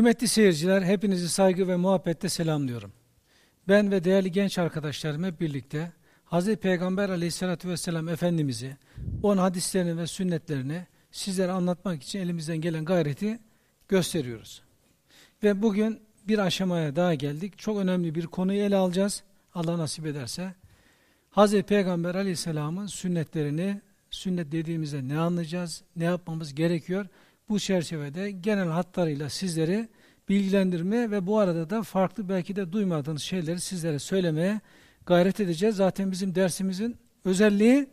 Kıymetli seyirciler, hepinizi saygı ve muhabbetle selamlıyorum. Ben ve değerli genç arkadaşlarım hep birlikte Hz. Peygamber aleyhissalatü vesselam Efendimiz'i, onun hadislerini ve sünnetlerini sizlere anlatmak için elimizden gelen gayreti gösteriyoruz. Ve bugün bir aşamaya daha geldik. Çok önemli bir konuyu ele alacağız. Allah nasip ederse. Hz. Peygamber aleyhisselamın sünnetlerini, sünnet dediğimizde ne anlayacağız, ne yapmamız gerekiyor? Bu çerçevede genel hatlarıyla sizleri bilgilendirmeye ve bu arada da farklı belki de duymadığınız şeyleri sizlere söylemeye gayret edeceğiz. Zaten bizim dersimizin özelliği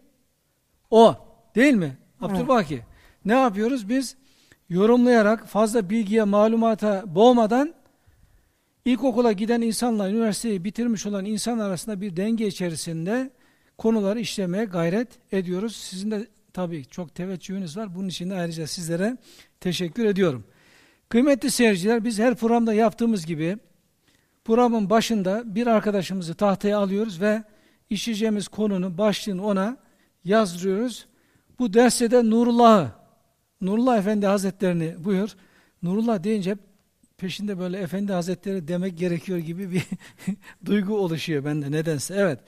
o. Değil mi? Abdülbaki. Evet. Ne yapıyoruz? Biz yorumlayarak fazla bilgiye, malumata boğmadan ilkokula giden insanla üniversiteyi bitirmiş olan insan arasında bir denge içerisinde konuları işlemeye gayret ediyoruz. Sizin de tabii çok teveccühünüz var. Bunun için de ayrıca sizlere teşekkür ediyorum. Kıymetli seyirciler biz her programda yaptığımız gibi programın başında bir arkadaşımızı tahtaya alıyoruz ve işleyeceğimiz konunun başlığını ona yazdırıyoruz. Bu derste de Nurullah'ı, Nurullah Efendi Hazretlerini buyur. Nurullah deyince hep peşinde böyle Efendi Hazretleri demek gerekiyor gibi bir duygu oluşuyor bende nedense. Evet.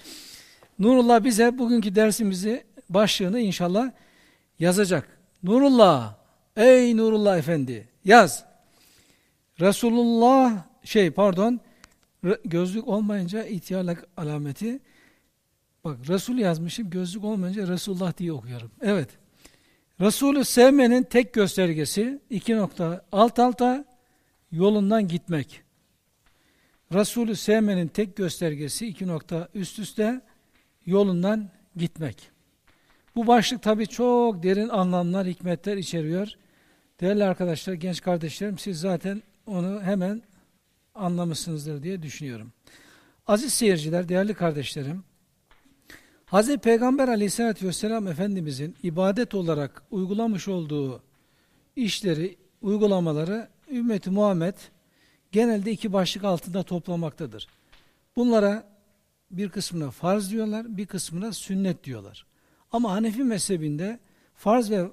Nurullah bize bugünkü dersimizi başlığını inşallah yazacak. Nurullah, ey Nurullah Efendi yaz. Resulullah şey pardon gözlük olmayınca ihtiyarlık alameti bak Resul yazmışım gözlük olmayınca Resulullah diye okuyorum. Evet. Resulü sevmenin tek göstergesi iki nokta alt alta yolundan gitmek. Resulü sevmenin tek göstergesi iki nokta üst üste yolundan gitmek. Bu başlık tabi çok derin anlamlar, hikmetler içeriyor. Değerli arkadaşlar, genç kardeşlerim siz zaten onu hemen anlamışsınızdır diye düşünüyorum. Aziz seyirciler, değerli kardeşlerim, Hz. Peygamber aleyhissalatü vesselam Efendimizin ibadet olarak uygulamış olduğu işleri, uygulamaları ümmeti Muhammed genelde iki başlık altında toplamaktadır. Bunlara bir kısmına farz diyorlar, bir kısmına sünnet diyorlar. Ama Hanefi mezhebinde farz ve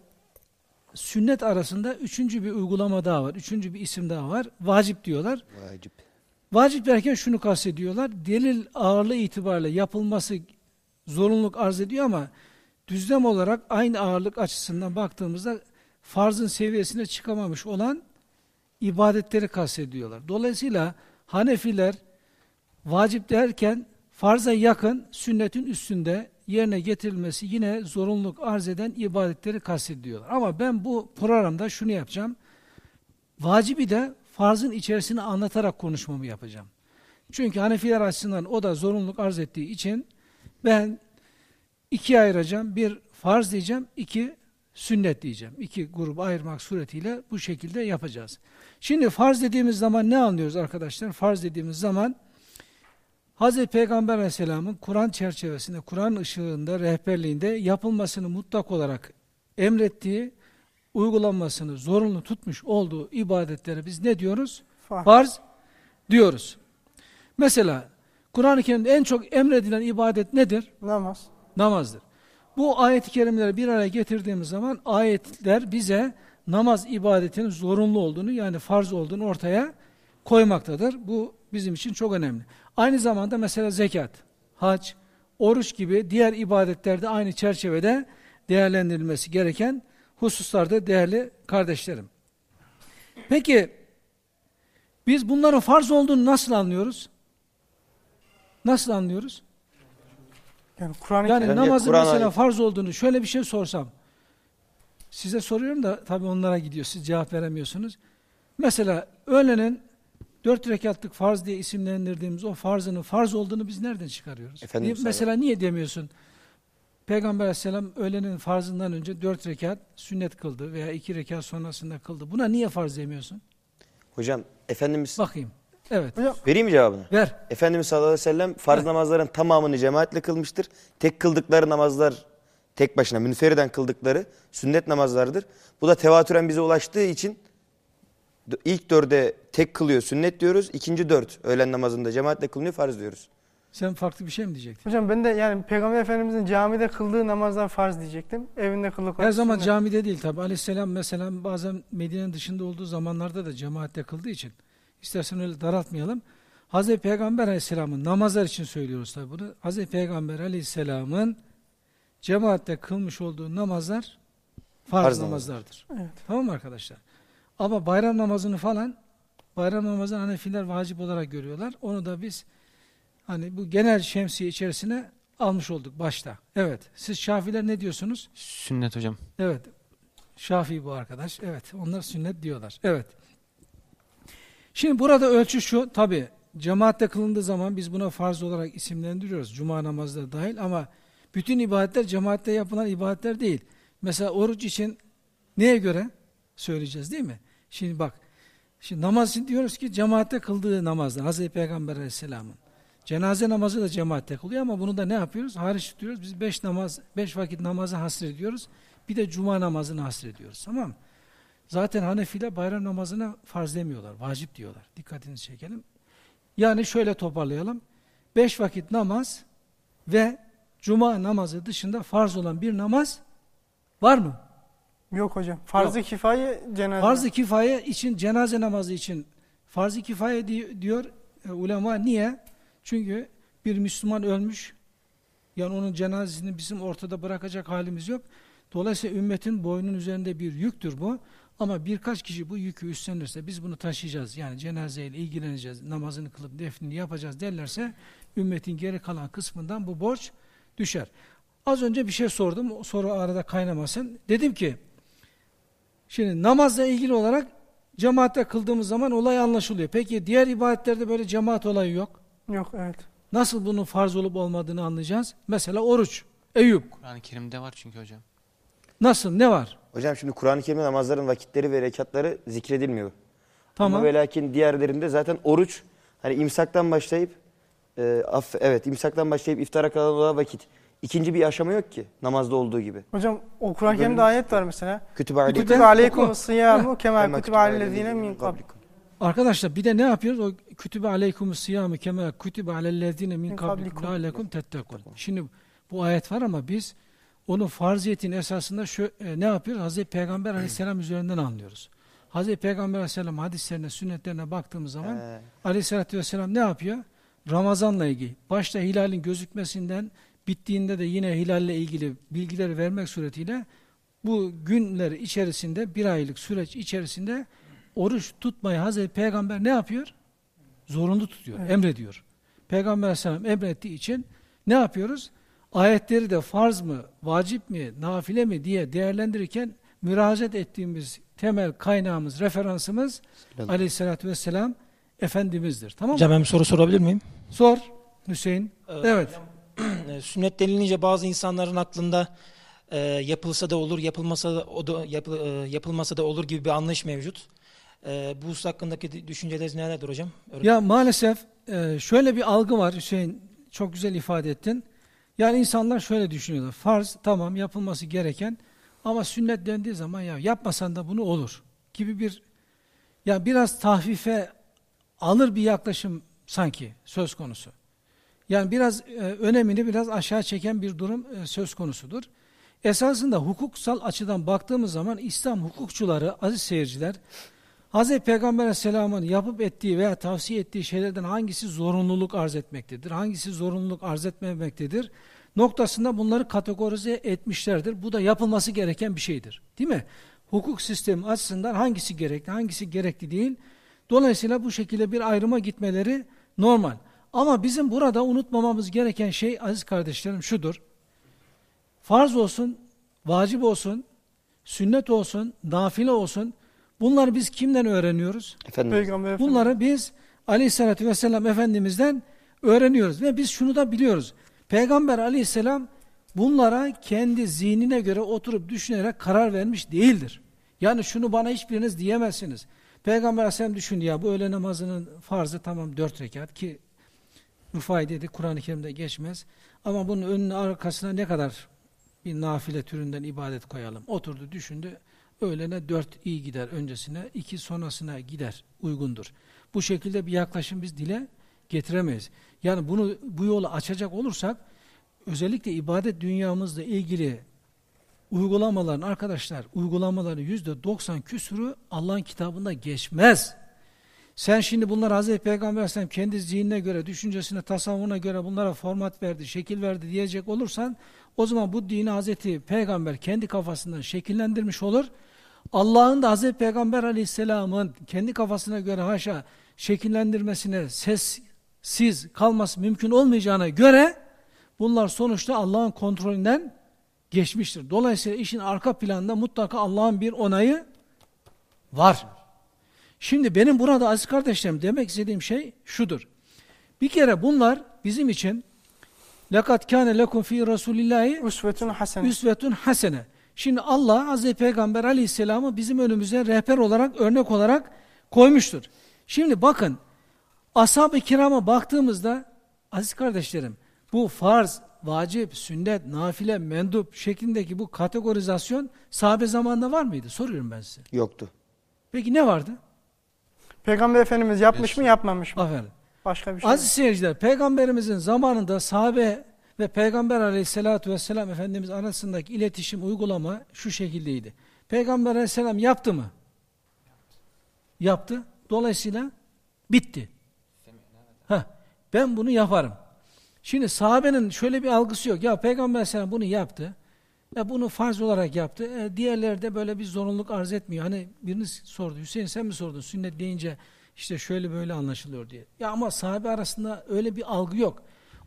sünnet arasında üçüncü bir uygulama daha var. Üçüncü bir isim daha var. Vacip diyorlar. Vacip. Vacip derken şunu kastediyorlar. Delil ağırlığı itibariyle yapılması zorunluluk arz ediyor ama düzlem olarak aynı ağırlık açısından baktığımızda farzın seviyesine çıkamamış olan ibadetleri kastediyorlar. Dolayısıyla Hanefiler vacip derken farza yakın sünnetin üstünde yerine getirilmesi yine zorunluluk arz eden ibadetleri kastediyorlar. Ama ben bu programda şunu yapacağım. Vacibi de farzın içerisine anlatarak konuşmamı yapacağım. Çünkü Hanefiler açısından o da zorunluluk arz ettiği için ben ikiye ayıracağım. Bir farz diyeceğim, iki sünnet diyeceğim. İki grubu ayırmak suretiyle bu şekilde yapacağız. Şimdi farz dediğimiz zaman ne anlıyoruz arkadaşlar? Farz dediğimiz zaman Hz. Peygamber Aleyhisselam'ın Kur'an çerçevesinde, Kur'an ışığında, rehberliğinde yapılmasını mutlak olarak emrettiği, uygulanmasını zorunlu tutmuş olduğu ibadetlere biz ne diyoruz? Farz, Farz diyoruz. Mesela Kur'an-ı Kerim'de en çok emredilen ibadet nedir? Namaz. Namazdır. Bu ayet-i kerimeleri bir araya getirdiğimiz zaman ayetler bize namaz ibadetinin zorunlu olduğunu yani farz olduğunu ortaya koymaktadır. Bu bizim için çok önemli. Aynı zamanda mesela zekat, hac, oruç gibi diğer ibadetlerde aynı çerçevede değerlendirilmesi gereken hususlarda değerli kardeşlerim. Peki biz bunların farz olduğunu nasıl anlıyoruz? Nasıl anlıyoruz? Yani, Kur'an yani namazın Kur mesela farz olduğunu şöyle bir şey sorsam. Size soruyorum da tabii onlara gidiyor. Siz cevap veremiyorsunuz. Mesela öğlenin dört rekatlık farz diye isimlendirdiğimiz o farzının farz olduğunu biz nereden çıkarıyoruz? Efendim, niye, mesela niye demiyorsun? Peygamber aleyhisselam öğlenin farzından önce dört rekat sünnet kıldı veya iki rekat sonrasında kıldı. Buna niye farz demiyorsun? Hocam Efendimiz... Bakayım. Evet. Hocam, Vereyim mi cevabını? Ver. Efendimiz sallallahu aleyhi ve sellem farz Ver. namazların tamamını cemaatle kılmıştır. Tek kıldıkları namazlar tek başına münferiden kıldıkları sünnet namazlardır. Bu da tevatüren bize ulaştığı için ilk dörde tek kılıyor sünnet diyoruz. İkinci dört öğlen namazında cemaatle kılınıyor farz diyoruz. Sen farklı bir şey mi diyecektin? Hocam ben de yani Peygamber Efendimizin camide kıldığı namazlar farz diyecektim. Evinde kıldığı Her zaman sünnet. camide değil tabi. Aleyhisselam mesela bazen Medine'nin dışında olduğu zamanlarda da cemaatte kıldığı için. İstersen öyle daraltmayalım. Hazreti Peygamber Aleyhisselam'ın namazlar için söylüyoruz tabi bunu. Hazreti Peygamber Aleyhisselam'ın cemaatte kılmış olduğu namazlar farz, Farz namazlardır. Evet. Tamam mı arkadaşlar? Ama bayram namazını falan bayram namazını Hanefiler vacip olarak görüyorlar. Onu da biz hani bu genel şemsiye içerisine almış olduk başta. Evet. Siz Şafiler ne diyorsunuz? Sünnet hocam. Evet. Şafii bu arkadaş. Evet. Onlar sünnet diyorlar. Evet. Şimdi burada ölçü şu. Tabi cemaatte kılındığı zaman biz buna farz olarak isimlendiriyoruz. Cuma namazları dahil ama bütün ibadetler cemaatte yapılan ibadetler değil. Mesela oruç için neye göre söyleyeceğiz değil mi? Şimdi bak. Şimdi namaz diyoruz ki cemaatte kıldığı namazlar. Hazreti Peygamber Aleyhisselam'ın. Cenaze namazı da cemaatte kılıyor ama bunu da ne yapıyoruz? Hariç tutuyoruz. Biz beş namaz, beş vakit namazı hasrediyoruz. Bir de cuma namazını hasrediyoruz. Tamam mı? Zaten Hanefiler bayram namazına farz demiyorlar. Vacip diyorlar. Dikkatinizi çekelim. Yani şöyle toparlayalım. Beş vakit namaz ve cuma namazı dışında farz olan bir namaz var mı? Yok hocam. Farz-ı kifaye cenaze. Farz-ı kifaye için, cenaze namazı için farz-ı kifaye di- diyor e, ulema. Niye? Çünkü bir Müslüman ölmüş. Yani onun cenazesini bizim ortada bırakacak halimiz yok. Dolayısıyla ümmetin boynun üzerinde bir yüktür bu. Ama birkaç kişi bu yükü üstlenirse biz bunu taşıyacağız. Yani cenazeyle ilgileneceğiz, namazını kılıp defnini yapacağız derlerse ümmetin geri kalan kısmından bu borç düşer. Az önce bir şey sordum. Soru arada kaynamasın. Dedim ki Şimdi namazla ilgili olarak cemaatte kıldığımız zaman olay anlaşılıyor. Peki diğer ibadetlerde böyle cemaat olayı yok. Yok evet. Nasıl bunun farz olup olmadığını anlayacağız. Mesela oruç, Eyüp. Kur'an-ı Kerim'de var çünkü hocam. Nasıl, ne var? Hocam şimdi Kur'an-ı Kerim'de namazların vakitleri ve rekatları zikredilmiyor. Tamam. Ama ve lakin diğerlerinde zaten oruç hani imsaktan başlayıp e, aff, evet imsaktan başlayıp iftara kadar olan vakit. İkinci bir aşama yok ki namazda olduğu gibi. Hocam o Kur'an-ı Kerim'de ayet var mesela. Kütübe aleykum. Kütübe- aleykum kema Kema kütübe alellezine min kabl. kablikum. Arkadaşlar bir de ne yapıyoruz? O kütübe aleykumus siyâmü kemâ kütübe alellezîne min kablikum lâlekum tettekûn. Şimdi bu ayet var ama biz onun farziyetin esasında şu, e, ne yapıyoruz? Hazreti Peygamber aleyhisselam üzerinden anlıyoruz. Hazreti Peygamber aleyhisselam hadislerine, sünnetlerine baktığımız zaman He. Aleyhisselatü vesselam ne yapıyor? Ramazanla ilgili. Başta hilalin gözükmesinden bittiğinde de yine hilalle ilgili bilgileri vermek suretiyle bu günler içerisinde bir aylık süreç içerisinde oruç tutmayı Hazreti Peygamber ne yapıyor? Zorunlu tutuyor, Evet. emrediyor. Peygamber aleyhisselam emrettiği için ne yapıyoruz? Ayetleri de farz mı, vacip mi, nafile mi diye değerlendirirken müracaat ettiğimiz temel kaynağımız, referansımız aleyhissalatü vesselam Efendimiz'dir. Tamam mı? Hocam ben bir soru sorabilir miyim? Sor Hüseyin. Ee, Evet. E, Sünnet denilince bazı insanların aklında e, yapılsa da olur, yapılmasa da, o da yapı- e, yapılmasa da olur gibi bir anlayış mevcut. E, bu husus hakkındaki düşünceleriniz nelerdir hocam? Öğret- Ya maalesef e, şöyle bir algı var Hüseyin. Çok güzel ifade ettin. Yani insanlar şöyle düşünüyorlar. Farz tamam yapılması gereken ama sünnet dendiği zaman ya yapmasan da bunu olur gibi bir ya biraz tahfife alır bir yaklaşım sanki söz konusu. Yani biraz e, önemini biraz aşağı çeken bir durum e, söz konusudur. Esasında hukuksal açıdan baktığımız zaman İslam hukukçuları, aziz seyirciler, Hz. Peygamber Aleyhisselam'ın yapıp ettiği veya tavsiye ettiği şeylerden hangisi zorunluluk arz etmektedir, hangisi zorunluluk arz etmemektedir noktasında bunları kategorize etmişlerdir. Bu da yapılması gereken bir şeydir. Değil mi? Hukuk sistemi açısından hangisi gerekli, hangisi gerekli değil. Dolayısıyla bu şekilde bir ayrıma gitmeleri normal. Ama bizim burada unutmamamız gereken şey aziz kardeşlerim şudur. Farz olsun, vacip olsun, sünnet olsun, nafile olsun. Bunları biz kimden öğreniyoruz? Efendim. Peygamber Efendimiz. Bunları biz aleyhissalatü vesselam Efendimiz'den öğreniyoruz. Ve biz şunu da biliyoruz. Peygamber aleyhisselam bunlara kendi zihnine göre oturup düşünerek karar vermiş değildir. Yani şunu bana hiçbiriniz diyemezsiniz. Peygamber aleyhisselam düşündü ya bu öğle namazının farzı tamam dört rekat ki Rufai dedi Kur'an-ı Kerim'de geçmez. Ama bunun önüne arkasına ne kadar bir nafile türünden ibadet koyalım. Oturdu düşündü. Öğlene dört iyi gider öncesine, iki sonrasına gider. Uygundur. Bu şekilde bir yaklaşım biz dile getiremeyiz. Yani bunu bu yolu açacak olursak özellikle ibadet dünyamızla ilgili uygulamaların arkadaşlar uygulamaları yüzde 90 küsürü Allah'ın kitabında geçmez. Sen şimdi bunlar Hazreti Peygamber Aleyhisselam kendi zihnine göre, düşüncesine, tasavvuna göre bunlara format verdi, şekil verdi diyecek olursan o zaman bu dini Hazreti Peygamber kendi kafasından şekillendirmiş olur. Allah'ın da Hazreti Peygamber Aleyhisselam'ın kendi kafasına göre haşa şekillendirmesine sessiz kalması mümkün olmayacağına göre bunlar sonuçta Allah'ın kontrolünden geçmiştir. Dolayısıyla işin arka planında mutlaka Allah'ın bir onayı var. Şimdi benim burada aziz kardeşlerim demek istediğim şey şudur. Bir kere bunlar bizim için لَقَدْ كَانَ لَكُمْ ف۪ي رَسُولِ اللّٰهِ Üsvetün hasene. üsvetun hasene. Şimdi Allah Hazreti Peygamber Aleyhisselam'ı bizim önümüze rehber olarak, örnek olarak koymuştur. Şimdi bakın, ashab-ı kirama baktığımızda, aziz kardeşlerim, bu farz, vacip, sünnet, nafile, mendup şeklindeki bu kategorizasyon sahabe zamanında var mıydı? Soruyorum ben size. Yoktu. Peki ne vardı? Peygamber Efendimiz yapmış mı yapmamış mı? Aferin. Başka bir şey. Aziz seyirciler, Peygamberimizin zamanında sahabe ve Peygamber aleyhissalatu vesselam Efendimiz arasındaki iletişim, uygulama şu şekildeydi. Peygamber aleyhisselam yaptı mı? Yaptı. Dolayısıyla bitti. Heh, ben bunu yaparım. Şimdi sahabenin şöyle bir algısı yok. Ya Peygamber aleyhisselam bunu yaptı. Ya bunu farz olarak yaptı. E, diğerleri de böyle bir zorunluluk arz etmiyor. Hani biriniz sordu. Hüseyin sen mi sordun? Sünnet deyince işte şöyle böyle anlaşılıyor diye. Ya ama sahabe arasında öyle bir algı yok.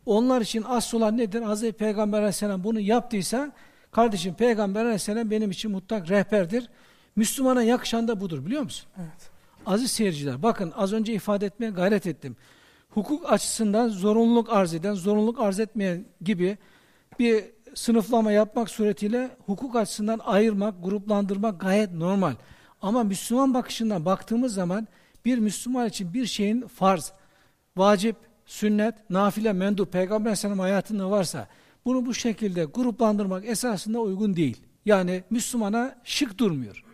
Onlar için asıl olan nedir? Hazreti Peygamber aleyhisselam bunu yaptıysa kardeşim Peygamber aleyhisselam benim için mutlak rehberdir. Müslümana yakışan da budur biliyor musun? Evet. Aziz seyirciler bakın az önce ifade etmeye gayret ettim. Hukuk açısından zorunluluk arz eden, zorunluluk arz etmeyen gibi bir sınıflama yapmak suretiyle hukuk açısından ayırmak, gruplandırmak gayet normal. Ama Müslüman bakışından baktığımız zaman bir Müslüman için bir şeyin farz, vacip, sünnet, nafile, mendu, peygamber aleyhisselam hayatında varsa bunu bu şekilde gruplandırmak esasında uygun değil. Yani Müslümana şık durmuyor.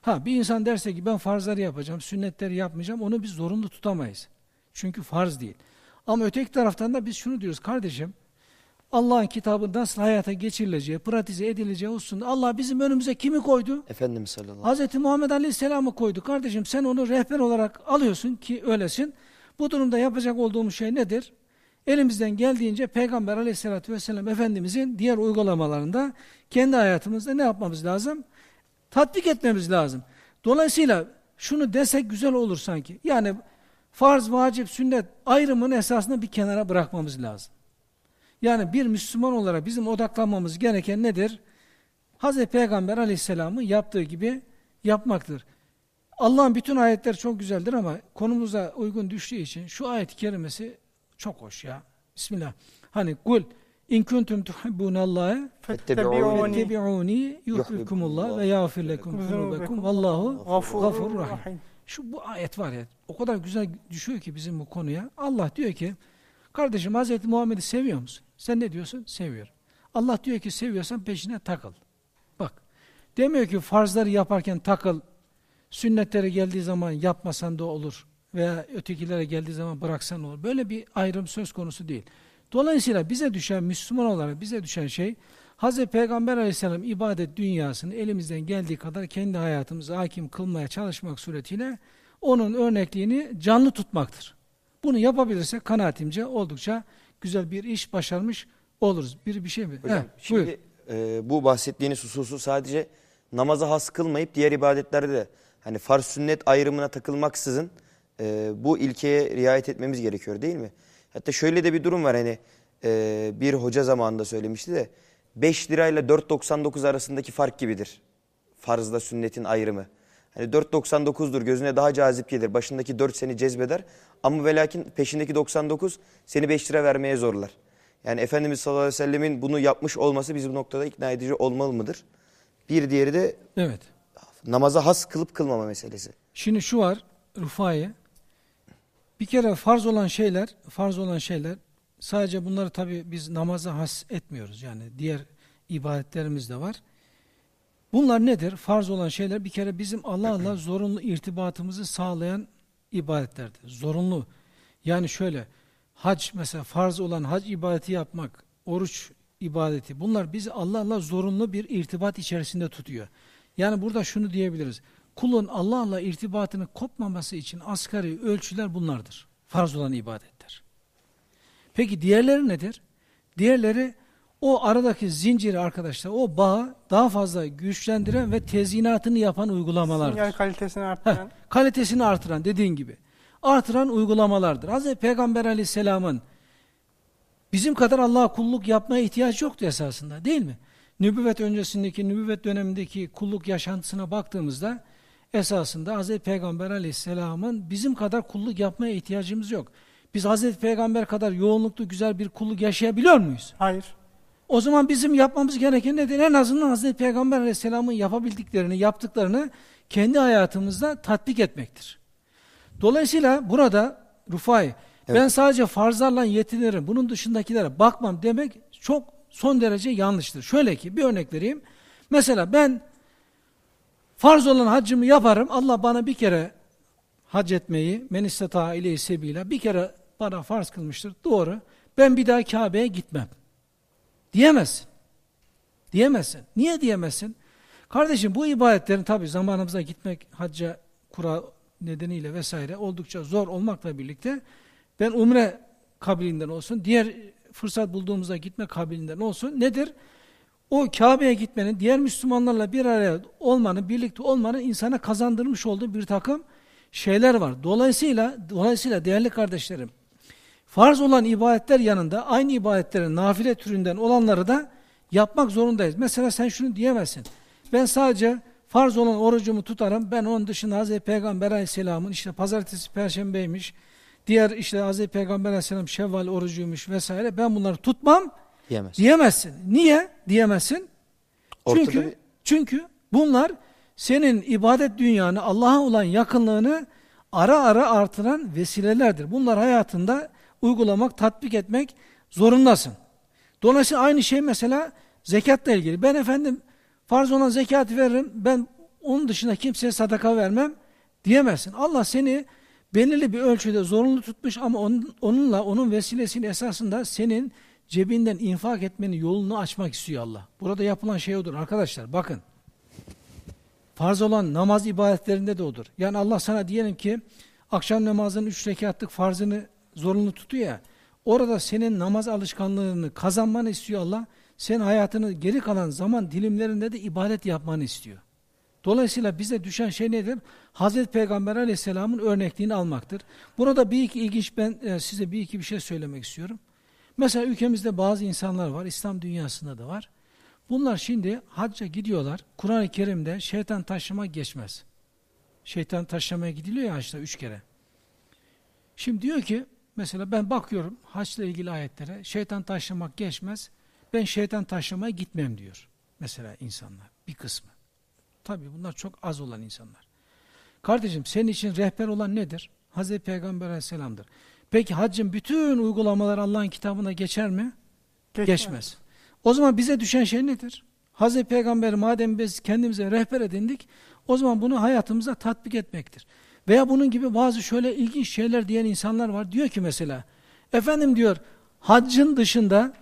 Ha bir insan derse ki ben farzları yapacağım, sünnetleri yapmayacağım onu biz zorunlu tutamayız. Çünkü farz değil. Ama öteki taraftan da biz şunu diyoruz kardeşim Allah'ın kitabı nasıl hayata geçirileceği, pratize edileceği hususunda Allah bizim önümüze kimi koydu? Efendimiz sallallahu aleyhi Hz. Muhammed Aleyhisselam'ı koydu. Kardeşim sen onu rehber olarak alıyorsun ki öylesin. Bu durumda yapacak olduğumuz şey nedir? Elimizden geldiğince Peygamber Aleyhisselatü vesselam Efendimizin diğer uygulamalarında kendi hayatımızda ne yapmamız lazım? Tatbik etmemiz lazım. Dolayısıyla şunu desek güzel olur sanki. Yani farz, vacip, sünnet ayrımını esasında bir kenara bırakmamız lazım. Yani bir Müslüman olarak bizim odaklanmamız gereken nedir? Hz. Peygamber aleyhisselamı yaptığı gibi yapmaktır. Allah'ın bütün ayetleri çok güzeldir ama konumuza uygun düştüğü için şu ayet-i kerimesi çok hoş ya. Bismillah. Hani kul in kuntum tuhibbunallaha Fettebi'uni yuhibbukumullah ve yağfir lekum zunubekum vallahu gafurur rahim. Şu bu ayet var ya o kadar güzel düşüyor ki bizim bu konuya. Allah diyor ki kardeşim Hz. Muhammed'i seviyor musun? Sen ne diyorsun? Seviyorum. Allah diyor ki seviyorsan peşine takıl. Bak. Demiyor ki farzları yaparken takıl. Sünnetlere geldiği zaman yapmasan da olur. Veya ötekilere geldiği zaman bıraksan olur. Böyle bir ayrım söz konusu değil. Dolayısıyla bize düşen, Müslüman olarak bize düşen şey, Hz. Peygamber aleyhisselam ibadet dünyasını elimizden geldiği kadar kendi hayatımıza hakim kılmaya çalışmak suretiyle onun örnekliğini canlı tutmaktır. Bunu yapabilirsek kanaatimce oldukça güzel bir iş başarmış oluruz. Bir bir şey mi? Hocam Heh, şimdi buyur. e, bu bahsettiğiniz hususu sadece namaza has kılmayıp diğer ibadetlerde de hani farz sünnet ayrımına takılmaksızın e, bu ilkeye riayet etmemiz gerekiyor değil mi? Hatta şöyle de bir durum var hani e, bir hoca zamanında söylemişti de 5 lirayla 4.99 arasındaki fark gibidir. Farzla sünnetin ayrımı. Hani 4.99'dur gözüne daha cazip gelir. Başındaki 4 seni cezbeder. Ama ve lakin peşindeki 99 seni 5 lira vermeye zorlar. Yani Efendimiz sallallahu aleyhi ve sellemin bunu yapmış olması bizi bu noktada ikna edici olmalı mıdır? Bir diğeri de Evet. namaza has kılıp kılmama meselesi. Şimdi şu var Rufai. Bir kere farz olan şeyler, farz olan şeyler sadece bunları tabi biz namaza has etmiyoruz. Yani diğer ibadetlerimiz de var. Bunlar nedir? Farz olan şeyler bir kere bizim Allah'la zorunlu irtibatımızı sağlayan ibadetlerdir. Zorunlu. Yani şöyle, hac mesela farz olan hac ibadeti yapmak, oruç ibadeti bunlar bizi Allah'la zorunlu bir irtibat içerisinde tutuyor. Yani burada şunu diyebiliriz. Kulun Allah'la irtibatını kopmaması için asgari ölçüler bunlardır. Farz olan ibadetler. Peki diğerleri nedir? Diğerleri o aradaki zinciri arkadaşlar, o bağı daha fazla güçlendiren ve tezyinatını yapan uygulamalardır. Sinyal kalitesini Heh, arttıran. kalitesini artıran dediğin gibi. Artıran uygulamalardır. Hz. Peygamber aleyhisselamın bizim kadar Allah'a kulluk yapmaya ihtiyaç yoktu esasında değil mi? Nübüvvet öncesindeki, nübüvvet dönemindeki kulluk yaşantısına baktığımızda esasında Hz. Peygamber aleyhisselamın bizim kadar kulluk yapmaya ihtiyacımız yok. Biz Hz. Peygamber kadar yoğunluklu güzel bir kulluk yaşayabiliyor muyuz? Hayır. O zaman bizim yapmamız gereken nedir? En azından Hazreti Peygamber Aleyhisselam'ın yapabildiklerini, yaptıklarını kendi hayatımızda tatbik etmektir. Dolayısıyla burada Rufai, ben sadece farzlarla yetinirim, bunun dışındakilere bakmam demek çok son derece yanlıştır. Şöyle ki bir örnek vereyim. Mesela ben farz olan haccımı yaparım. Allah bana bir kere hac etmeyi, men istata ile sebiyle bir kere bana farz kılmıştır. Doğru. Ben bir daha Kabe'ye gitmem. Diyemezsin. Diyemezsin. Niye diyemezsin? Kardeşim bu ibadetlerin tabi zamanımıza gitmek hacca kura nedeniyle vesaire oldukça zor olmakla birlikte ben umre kabilinden olsun, diğer fırsat bulduğumuzda gitme kabilinden olsun nedir? O Kabe'ye gitmenin, diğer Müslümanlarla bir araya olmanın, birlikte olmanın insana kazandırmış olduğu bir takım şeyler var. Dolayısıyla, dolayısıyla değerli kardeşlerim, farz olan ibadetler yanında aynı ibadetlerin nafile türünden olanları da yapmak zorundayız. Mesela sen şunu diyemezsin. Ben sadece farz olan orucumu tutarım. Ben onun dışında Hz. Peygamber Aleyhisselam'ın işte pazartesi, perşembeymiş, diğer işte Hz. Peygamber Aleyhisselam şevval orucuymuş vesaire. Ben bunları tutmam Diyemez. diyemezsin. Niye diyemezsin? Ortada Çünkü bir- çünkü bunlar senin ibadet dünyanı, Allah'a olan yakınlığını ara ara artıran vesilelerdir. Bunlar hayatında uygulamak, tatbik etmek zorundasın. Dolayısıyla aynı şey mesela zekatla ilgili. Ben efendim farz olan zekatı veririm, ben onun dışında kimseye sadaka vermem diyemezsin. Allah seni belirli bir ölçüde zorunlu tutmuş ama onun, onunla, onun vesilesiyle esasında senin cebinden infak etmenin yolunu açmak istiyor Allah. Burada yapılan şey odur arkadaşlar bakın. Farz olan namaz ibadetlerinde de odur. Yani Allah sana diyelim ki akşam namazının üç rekatlık farzını zorunlu tutuyor ya. Orada senin namaz alışkanlığını kazanmanı istiyor Allah. Senin hayatını geri kalan zaman dilimlerinde de ibadet yapmanı istiyor. Dolayısıyla bize düşen şey nedir? Hazreti Peygamber aleyhisselamın örnekliğini almaktır. Burada bir iki ilginç ben e, size bir iki bir şey söylemek istiyorum. Mesela ülkemizde bazı insanlar var, İslam dünyasında da var. Bunlar şimdi hacca gidiyorlar. Kur'an-ı Kerim'de şeytan taşlama geçmez. Şeytan taşlamaya gidiliyor ya haçta üç kere. Şimdi diyor ki, mesela ben bakıyorum haçla ilgili ayetlere, şeytan taşlamak geçmez, ben şeytan taşlamaya gitmem diyor. Mesela insanlar, bir kısmı. Tabii bunlar çok az olan insanlar. Kardeşim senin için rehber olan nedir? Hazreti Peygamber Aleyhisselam'dır. Peki haccın bütün uygulamalar Allah'ın kitabına geçer mi? Geçmez. Geçmez. O zaman bize düşen şey nedir? Hazreti Peygamber madem biz kendimize rehber edindik, o zaman bunu hayatımıza tatbik etmektir. Veya bunun gibi bazı şöyle ilginç şeyler diyen insanlar var. Diyor ki mesela, efendim diyor, haccın dışında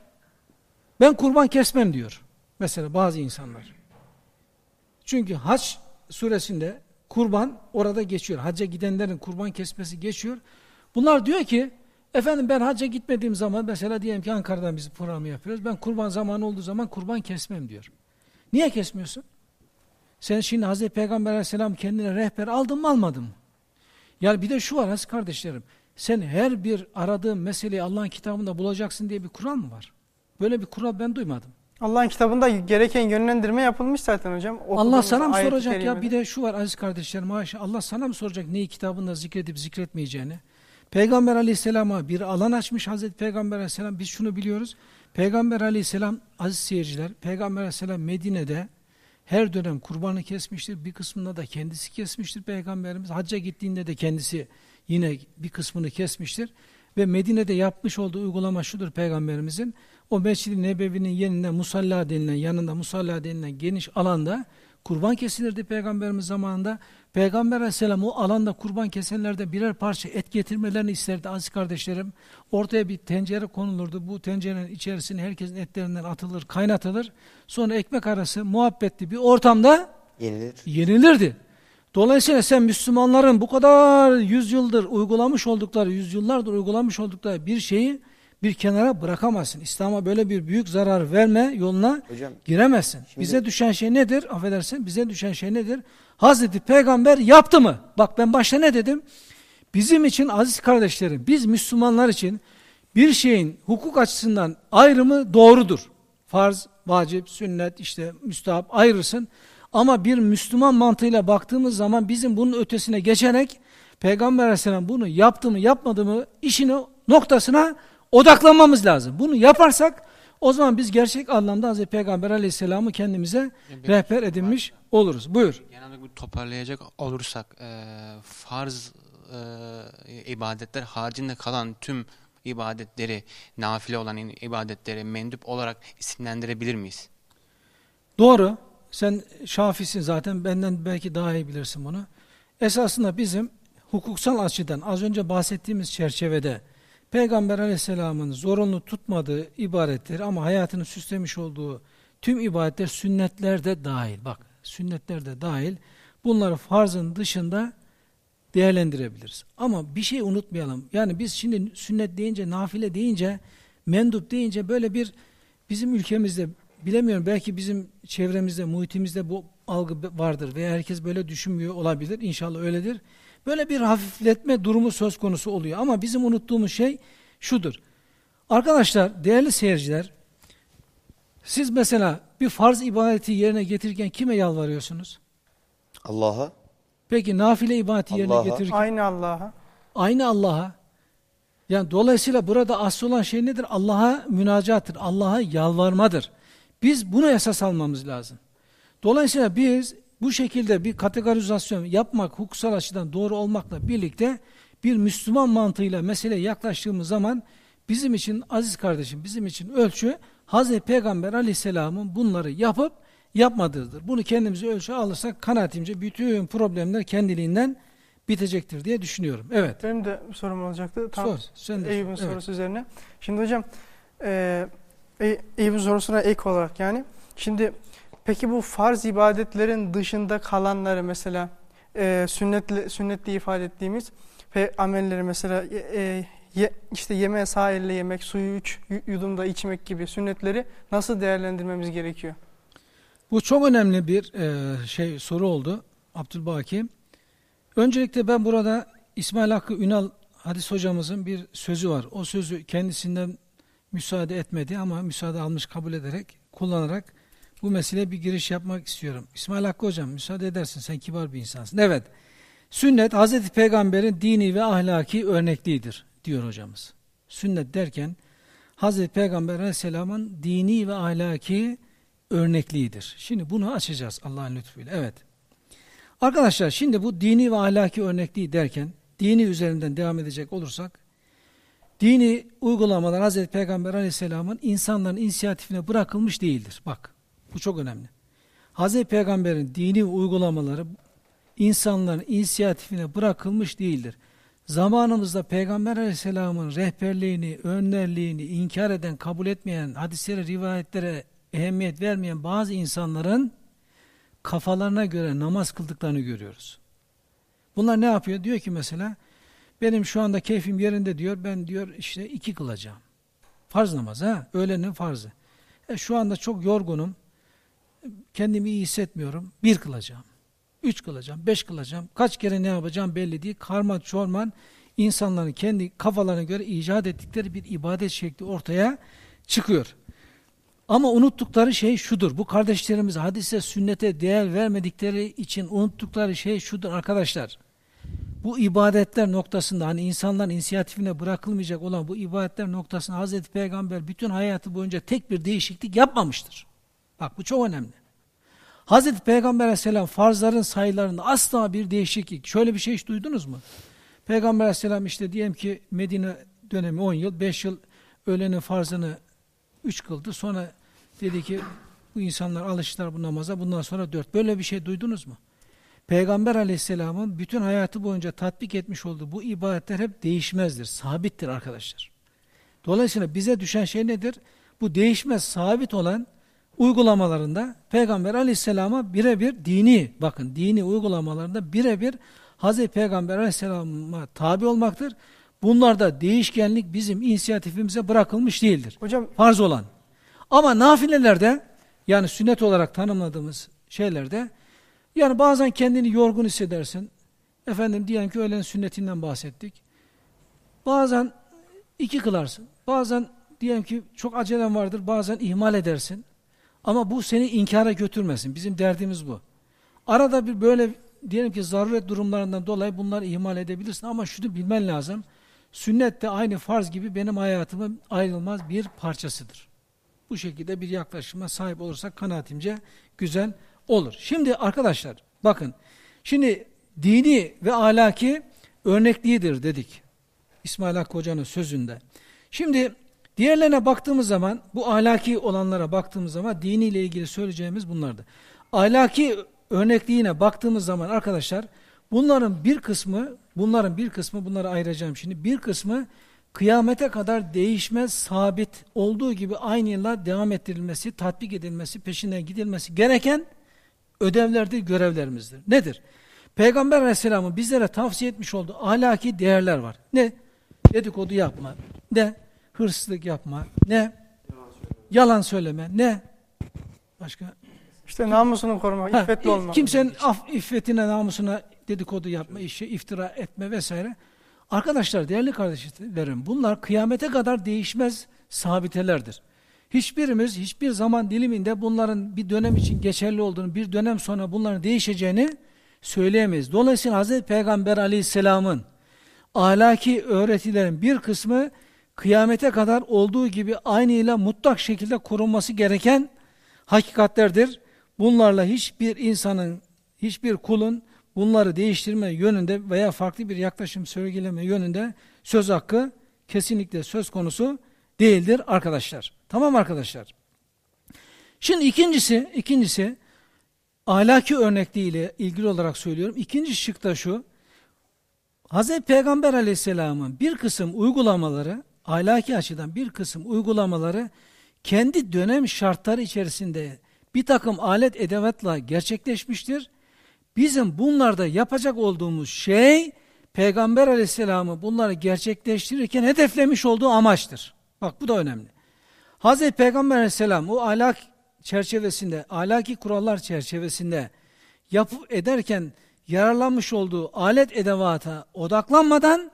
ben kurban kesmem diyor. Mesela bazı insanlar. Çünkü hac suresinde kurban orada geçiyor. Hacca gidenlerin kurban kesmesi geçiyor. Bunlar diyor ki, efendim ben hacca gitmediğim zaman, mesela diyelim ki Ankara'dan biz programı yapıyoruz, ben kurban zamanı olduğu zaman kurban kesmem diyor. Niye kesmiyorsun? Sen şimdi Hazreti Peygamber aleyhisselam kendine rehber aldın mı almadın mı? Yani bir de şu var aziz kardeşlerim, sen her bir aradığın meseleyi Allah'ın kitabında bulacaksın diye bir kural mı var? Böyle bir kural ben duymadım. Allah'ın kitabında gereken yönlendirme yapılmış zaten hocam. Allah Okuduğumuz sana mı soracak ya? Bir de şu var aziz kardeşlerim haşa. Allah sana mı soracak neyi kitabında zikredip zikretmeyeceğini? Peygamber aleyhisselama bir alan açmış Hazreti Peygamber aleyhisselam. Biz şunu biliyoruz. Peygamber aleyhisselam aziz seyirciler, Peygamber aleyhisselam Medine'de her dönem kurbanı kesmiştir. Bir kısmında da kendisi kesmiştir Peygamberimiz. Hacca gittiğinde de kendisi yine bir kısmını kesmiştir. Ve Medine'de yapmış olduğu uygulama şudur Peygamberimizin. O Mescid-i Nebevi'nin yanında musalla denilen, yanında musalla denilen geniş alanda Kurban kesilirdi Peygamberimiz zamanında. Peygamber aleyhisselam o alanda kurban kesenlerde birer parça et getirmelerini isterdi aziz kardeşlerim. Ortaya bir tencere konulurdu. Bu tencerenin içerisine herkesin etlerinden atılır, kaynatılır. Sonra ekmek arası muhabbetli bir ortamda Yenilir. yenilirdi. Dolayısıyla sen Müslümanların bu kadar yüzyıldır uygulamış oldukları, yüzyıllardır uygulamış oldukları bir şeyi bir kenara bırakamazsın. İslam'a böyle bir büyük zarar verme yoluna Hocam giremezsin. Şimdi- Bize düşen şey nedir? Affedersin, bize düşen şey nedir? Hazreti Peygamber yaptı mı? Bak ben başta ne dedim? Bizim için aziz kardeşlerim, biz Müslümanlar için bir şeyin hukuk açısından ayrımı doğrudur. Farz, vacip, sünnet, işte müstahap ayırırsın. Ama bir Müslüman mantığıyla baktığımız zaman bizim bunun ötesine geçerek Peygamber Aleyhisselam bunu yaptı mı yapmadı mı işini noktasına odaklanmamız lazım. Bunu yaparsak o zaman biz gerçek anlamda Hazreti Peygamber Aleyhisselam'ı kendimize Bir- rehber edinmiş oluruz. Buyur. Genelde toparlayacak olursak e, farz e, ibadetler haricinde kalan tüm ibadetleri, nafile olan ibadetleri mendup olarak isimlendirebilir miyiz? Doğru. Sen şafisin zaten benden belki daha iyi bilirsin bunu. Esasında bizim hukuksal açıdan az önce bahsettiğimiz çerçevede Peygamber aleyhisselamın zorunlu tutmadığı ibadetler ama hayatını süslemiş olduğu tüm ibadetler sünnetler de dahil. Bak sünnetler de dahil. Bunları farzın dışında değerlendirebiliriz. Ama bir şey unutmayalım. Yani biz şimdi sünnet deyince, nafile deyince, mendup deyince böyle bir bizim ülkemizde bilemiyorum belki bizim çevremizde, muhitimizde bu algı vardır veya herkes böyle düşünmüyor olabilir. İnşallah öyledir. Böyle bir hafifletme durumu söz konusu oluyor. Ama bizim unuttuğumuz şey şudur. Arkadaşlar, değerli seyirciler, siz mesela bir farz ibadeti yerine getirirken kime yalvarıyorsunuz? Allah'a Peki nafile ibadeti yerine getirirken Aynı Allah'a. aynı Allah'a. Yani dolayısıyla burada asıl olan şey nedir? Allah'a münacattır. Allah'a yalvarmadır. Biz bunu esas almamız lazım. Dolayısıyla biz bu şekilde bir kategorizasyon yapmak hukuksal açıdan doğru olmakla birlikte bir Müslüman mantığıyla meseleye yaklaştığımız zaman bizim için aziz kardeşim bizim için ölçü Hazreti Peygamber aleyhisselamın bunları yapıp yapmadığıdır. Bunu kendimize ölçü alırsak kanaatimce bütün problemler kendiliğinden bitecektir diye düşünüyorum. Evet. Benim de sorum olacaktı. Tam Sor. Sen de Eyüp'ün sor. Evet. sorusu üzerine. Şimdi hocam e, Ey- Eyüp'ün sorusuna ek olarak yani. Şimdi peki bu farz ibadetlerin dışında kalanları mesela e, sünnetli, sünnetli ifade ettiğimiz pe amelleri mesela e, e, ye, işte yemeğe sağ elle yemek, suyu üç yu- yudumda içmek gibi sünnetleri nasıl değerlendirmemiz gerekiyor? Bu çok önemli bir e, şey soru oldu Abdülbaki. Öncelikle ben burada İsmail Hakkı Ünal hadis hocamızın bir sözü var. O sözü kendisinden müsaade etmedi ama müsaade almış kabul ederek, kullanarak bu meseleye bir giriş yapmak istiyorum. İsmail Hakkı hocam müsaade edersin sen kibar bir insansın. Evet. Sünnet Hazreti Peygamber'in dini ve ahlaki örnekliğidir diyor hocamız. Sünnet derken Hazreti Peygamber Aleyhisselam'ın dini ve ahlaki örnekliğidir. Şimdi bunu açacağız Allah'ın lütfuyla. Evet. Arkadaşlar şimdi bu dini ve ahlaki örnekliği derken dini üzerinden devam edecek olursak dini uygulamalar Hz. Peygamber Aleyhisselam'ın insanların inisiyatifine bırakılmış değildir. Bak bu çok önemli. Hz. Peygamber'in dini uygulamaları insanların inisiyatifine bırakılmış değildir. Zamanımızda Peygamber Aleyhisselam'ın rehberliğini, önderliğini inkar eden, kabul etmeyen, hadislere, rivayetlere ehemmiyet vermeyen bazı insanların kafalarına göre namaz kıldıklarını görüyoruz. Bunlar ne yapıyor? Diyor ki mesela benim şu anda keyfim yerinde diyor. Ben diyor işte iki kılacağım. Farz namaz ha. Öğlenin farzı. E, şu anda çok yorgunum. Kendimi iyi hissetmiyorum. Bir kılacağım. Üç kılacağım. Beş kılacağım. Kaç kere ne yapacağım belli değil. Karman çorman insanların kendi kafalarına göre icat ettikleri bir ibadet şekli ortaya çıkıyor. Ama unuttukları şey şudur. Bu kardeşlerimiz hadise, sünnete değer vermedikleri için unuttukları şey şudur arkadaşlar. Bu ibadetler noktasında hani insanların inisiyatifine bırakılmayacak olan bu ibadetler noktasında Hazreti Peygamber bütün hayatı boyunca tek bir değişiklik yapmamıştır. Bak bu çok önemli. Hazreti Peygamber aleyhisselam farzların sayılarında asla bir değişiklik. Şöyle bir şey hiç duydunuz mu? Peygamber aleyhisselam işte diyelim ki Medine dönemi 10 yıl, 5 yıl öğlenin farzını 3 kıldı. Sonra dedi ki Bu insanlar alıştılar bu namaza bundan sonra dört. Böyle bir şey duydunuz mu? Peygamber aleyhisselamın bütün hayatı boyunca tatbik etmiş olduğu bu ibadetler hep değişmezdir, sabittir arkadaşlar. Dolayısıyla bize düşen şey nedir? Bu değişmez, sabit olan uygulamalarında Peygamber aleyhisselama birebir dini, bakın dini uygulamalarında birebir Hazreti Peygamber aleyhisselama tabi olmaktır. Bunlarda değişkenlik bizim inisiyatifimize bırakılmış değildir. Hocam Farz olan. Ama nafilelerde yani sünnet olarak tanımladığımız şeylerde yani bazen kendini yorgun hissedersin. Efendim diyelim ki öğlen sünnetinden bahsettik. Bazen iki kılarsın. Bazen diyelim ki çok acelen vardır. Bazen ihmal edersin. Ama bu seni inkara götürmesin. Bizim derdimiz bu. Arada bir böyle diyelim ki zaruret durumlarından dolayı bunları ihmal edebilirsin. Ama şunu bilmen lazım. Sünnet de aynı farz gibi benim hayatımın ayrılmaz bir parçasıdır. Bu şekilde bir yaklaşıma sahip olursak kanaatimce güzel olur. Şimdi arkadaşlar bakın. Şimdi dini ve ahlaki örnekliğidir dedik. İsmail Hakkı Hoca'nın sözünde. Şimdi diğerlerine baktığımız zaman bu ahlaki olanlara baktığımız zaman diniyle ilgili söyleyeceğimiz bunlardı. Ahlaki örnekliğine baktığımız zaman arkadaşlar bunların bir kısmı bunların bir kısmı bunları ayıracağım şimdi bir kısmı kıyamete kadar değişmez, sabit olduğu gibi aynı yıllar devam ettirilmesi, tatbik edilmesi, peşinden gidilmesi gereken ödevlerdir, görevlerimizdir. Nedir? Peygamber Aleyhisselam'ın bizlere tavsiye etmiş olduğu ahlaki değerler var. Ne? Dedikodu yapma. Ne? Hırsızlık yapma. Ne? Yalan söyleme. Ne? Başka? işte namusunu korumak, Ha, iffetli olmak. Kimsenin af, iffetine, namusuna dedikodu yapma, işi iftira etme vesaire. Arkadaşlar, değerli kardeşlerim, bunlar kıyamete kadar değişmez sabitelerdir. Hiçbirimiz, hiçbir zaman diliminde bunların bir dönem için geçerli olduğunu, bir dönem sonra bunların değişeceğini söyleyemeyiz. Dolayısıyla Hz. Peygamber aleyhisselamın ahlaki öğretilerin bir kısmı kıyamete kadar olduğu gibi aynıyla mutlak şekilde korunması gereken hakikatlerdir. Bunlarla hiçbir insanın, hiçbir kulun bunları değiştirme yönünde veya farklı bir yaklaşım sergileme yönünde söz hakkı kesinlikle söz konusu değildir arkadaşlar. Tamam arkadaşlar. Şimdi ikincisi, ikincisi ahlaki örnekliğiyle ilgili olarak söylüyorum. İkinci şık şu. Hz. Peygamber aleyhisselamın bir kısım uygulamaları, ahlaki açıdan bir kısım uygulamaları kendi dönem şartları içerisinde bir takım alet edevatla gerçekleşmiştir. Bizim bunlarda yapacak olduğumuz şey Peygamber aleyhisselamı bunları gerçekleştirirken hedeflemiş olduğu amaçtır. Bak bu da önemli. Hazreti Peygamber aleyhisselam o ahlak çerçevesinde, ahlaki kurallar çerçevesinde yapıp ederken yararlanmış olduğu alet edevata odaklanmadan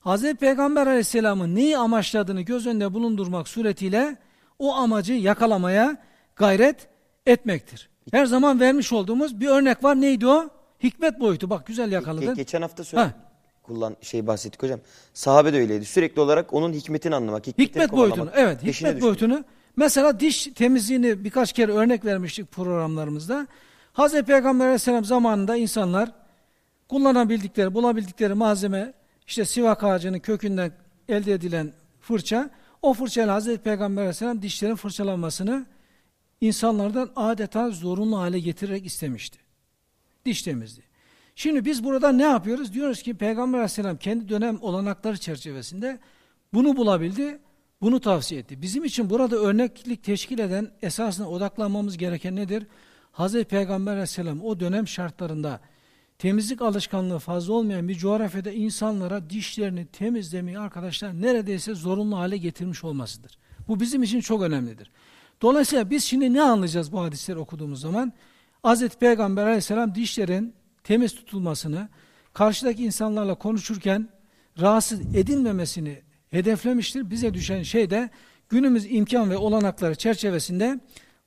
Hazreti Peygamber aleyhisselamın neyi amaçladığını göz önünde bulundurmak suretiyle o amacı yakalamaya gayret etmektir. Her zaman vermiş olduğumuz bir örnek var. Neydi o? Hikmet boyutu. Bak güzel yakaladın. Ge- geçen hafta söyle. Ha. Kullan şey bahsettik hocam. Sahabe de öyleydi. Sürekli olarak onun hikmetini anlamak, hikmetini Hikmet kovalamak, boyutunu. Evet, hikmet boyutunu. Mesela diş temizliğini birkaç kere örnek vermiştik programlarımızda. Hazreti Peygamber Aleyhisselam zamanında insanlar kullanabildikleri, bulabildikleri malzeme, işte sivak ağacının kökünden elde edilen fırça, o fırçayla Hazreti Peygamber Aleyhisselam dişlerin fırçalanmasını insanlardan adeta zorunlu hale getirerek istemişti. Diş temizliği. Şimdi biz burada ne yapıyoruz? Diyoruz ki Peygamber Aleyhisselam kendi dönem olanakları çerçevesinde bunu bulabildi, bunu tavsiye etti. Bizim için burada örneklik teşkil eden esasına odaklanmamız gereken nedir? Hazreti Peygamber Aleyhisselam o dönem şartlarında temizlik alışkanlığı fazla olmayan bir coğrafyada insanlara dişlerini temizlemeyi arkadaşlar neredeyse zorunlu hale getirmiş olmasıdır. Bu bizim için çok önemlidir. Dolayısıyla biz şimdi ne anlayacağız bu hadisleri okuduğumuz zaman? Hazreti Peygamber aleyhisselam dişlerin temiz tutulmasını, karşıdaki insanlarla konuşurken rahatsız edilmemesini hedeflemiştir. Bize düşen şey de günümüz imkan ve olanakları çerçevesinde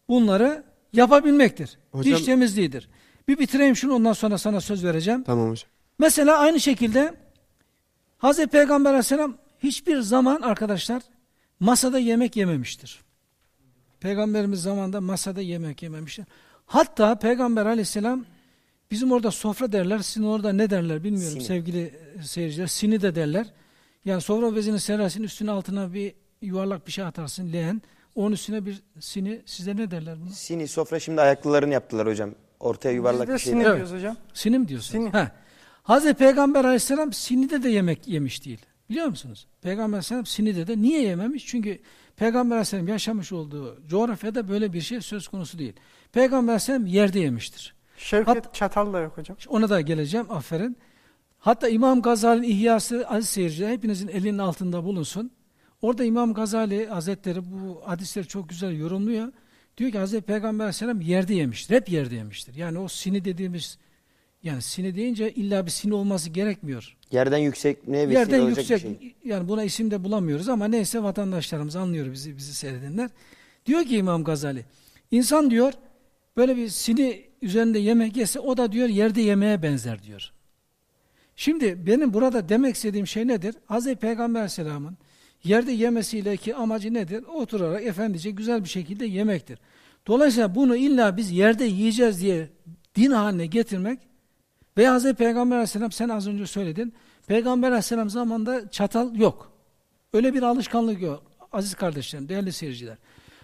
bunları yapabilmektir. Hocam- Diş temizliğidir. Bir bitireyim şunu ondan sonra sana söz vereceğim. Tamam hocam. Mesela aynı şekilde Hz. Peygamber aleyhisselam hiçbir zaman arkadaşlar masada yemek yememiştir. Peygamberimiz zamanında masada yemek yememiştir. Hatta Peygamber aleyhisselam bizim orada sofra derler, sizin orada ne derler bilmiyorum Sini. sevgili seyirciler. Sini de derler. Yani sofra bezini serersin üstüne altına bir yuvarlak bir şey atarsın leğen. Onun üstüne bir sini, size ne derler bunu? Sini sofra şimdi ayaklılarını yaptılar hocam. Ortaya yuvarlak Biz de bir şey. sini Evet. diyoruz hocam. Sini mi diyorsun? Sini. He. Hazreti Peygamber aleyhisselam sinide de yemek yemiş değil. Biliyor musunuz? Peygamber aleyhisselam sinide de niye yememiş? Çünkü Peygamber aleyhisselam yaşamış olduğu coğrafyada böyle bir şey söz konusu değil. Peygamber aleyhisselam yerde yemiştir. Şevket çatal da yok hocam. Ona da geleceğim aferin. Hatta İmam Gazali'nin İhyası aziz seyirciler hepinizin elinin altında bulunsun. Orada İmam Gazali Hazretleri bu hadisleri çok güzel yorumluyor. Diyor ki Hazreti Peygamber Aleyhisselam yerde yemiştir. Hep yerde yemiştir. Yani o sini dediğimiz yani sini deyince illa bir sini olması gerekmiyor. Yerden yüksekliğe vesile Yerden olacak yüksek bir şey. yani buna isim de bulamıyoruz ama neyse vatandaşlarımız anlıyor bizi bizi seyredenler. Diyor ki İmam Gazali insan diyor böyle bir sini üzerinde yemek yese o da diyor yerde yemeğe benzer diyor. Şimdi benim burada demek istediğim şey nedir? Hazreti Peygamber Aleyhisselam'ın yerde yemesiyle ki amacı nedir? Oturarak efendice güzel bir şekilde yemektir. Dolayısıyla bunu illa biz yerde yiyeceğiz diye din haline getirmek veya Hazreti Peygamber Aleyhisselam sen az önce söyledin. Peygamber Aleyhisselam zamanında çatal yok. Öyle bir alışkanlık yok. Aziz kardeşlerim, değerli seyirciler.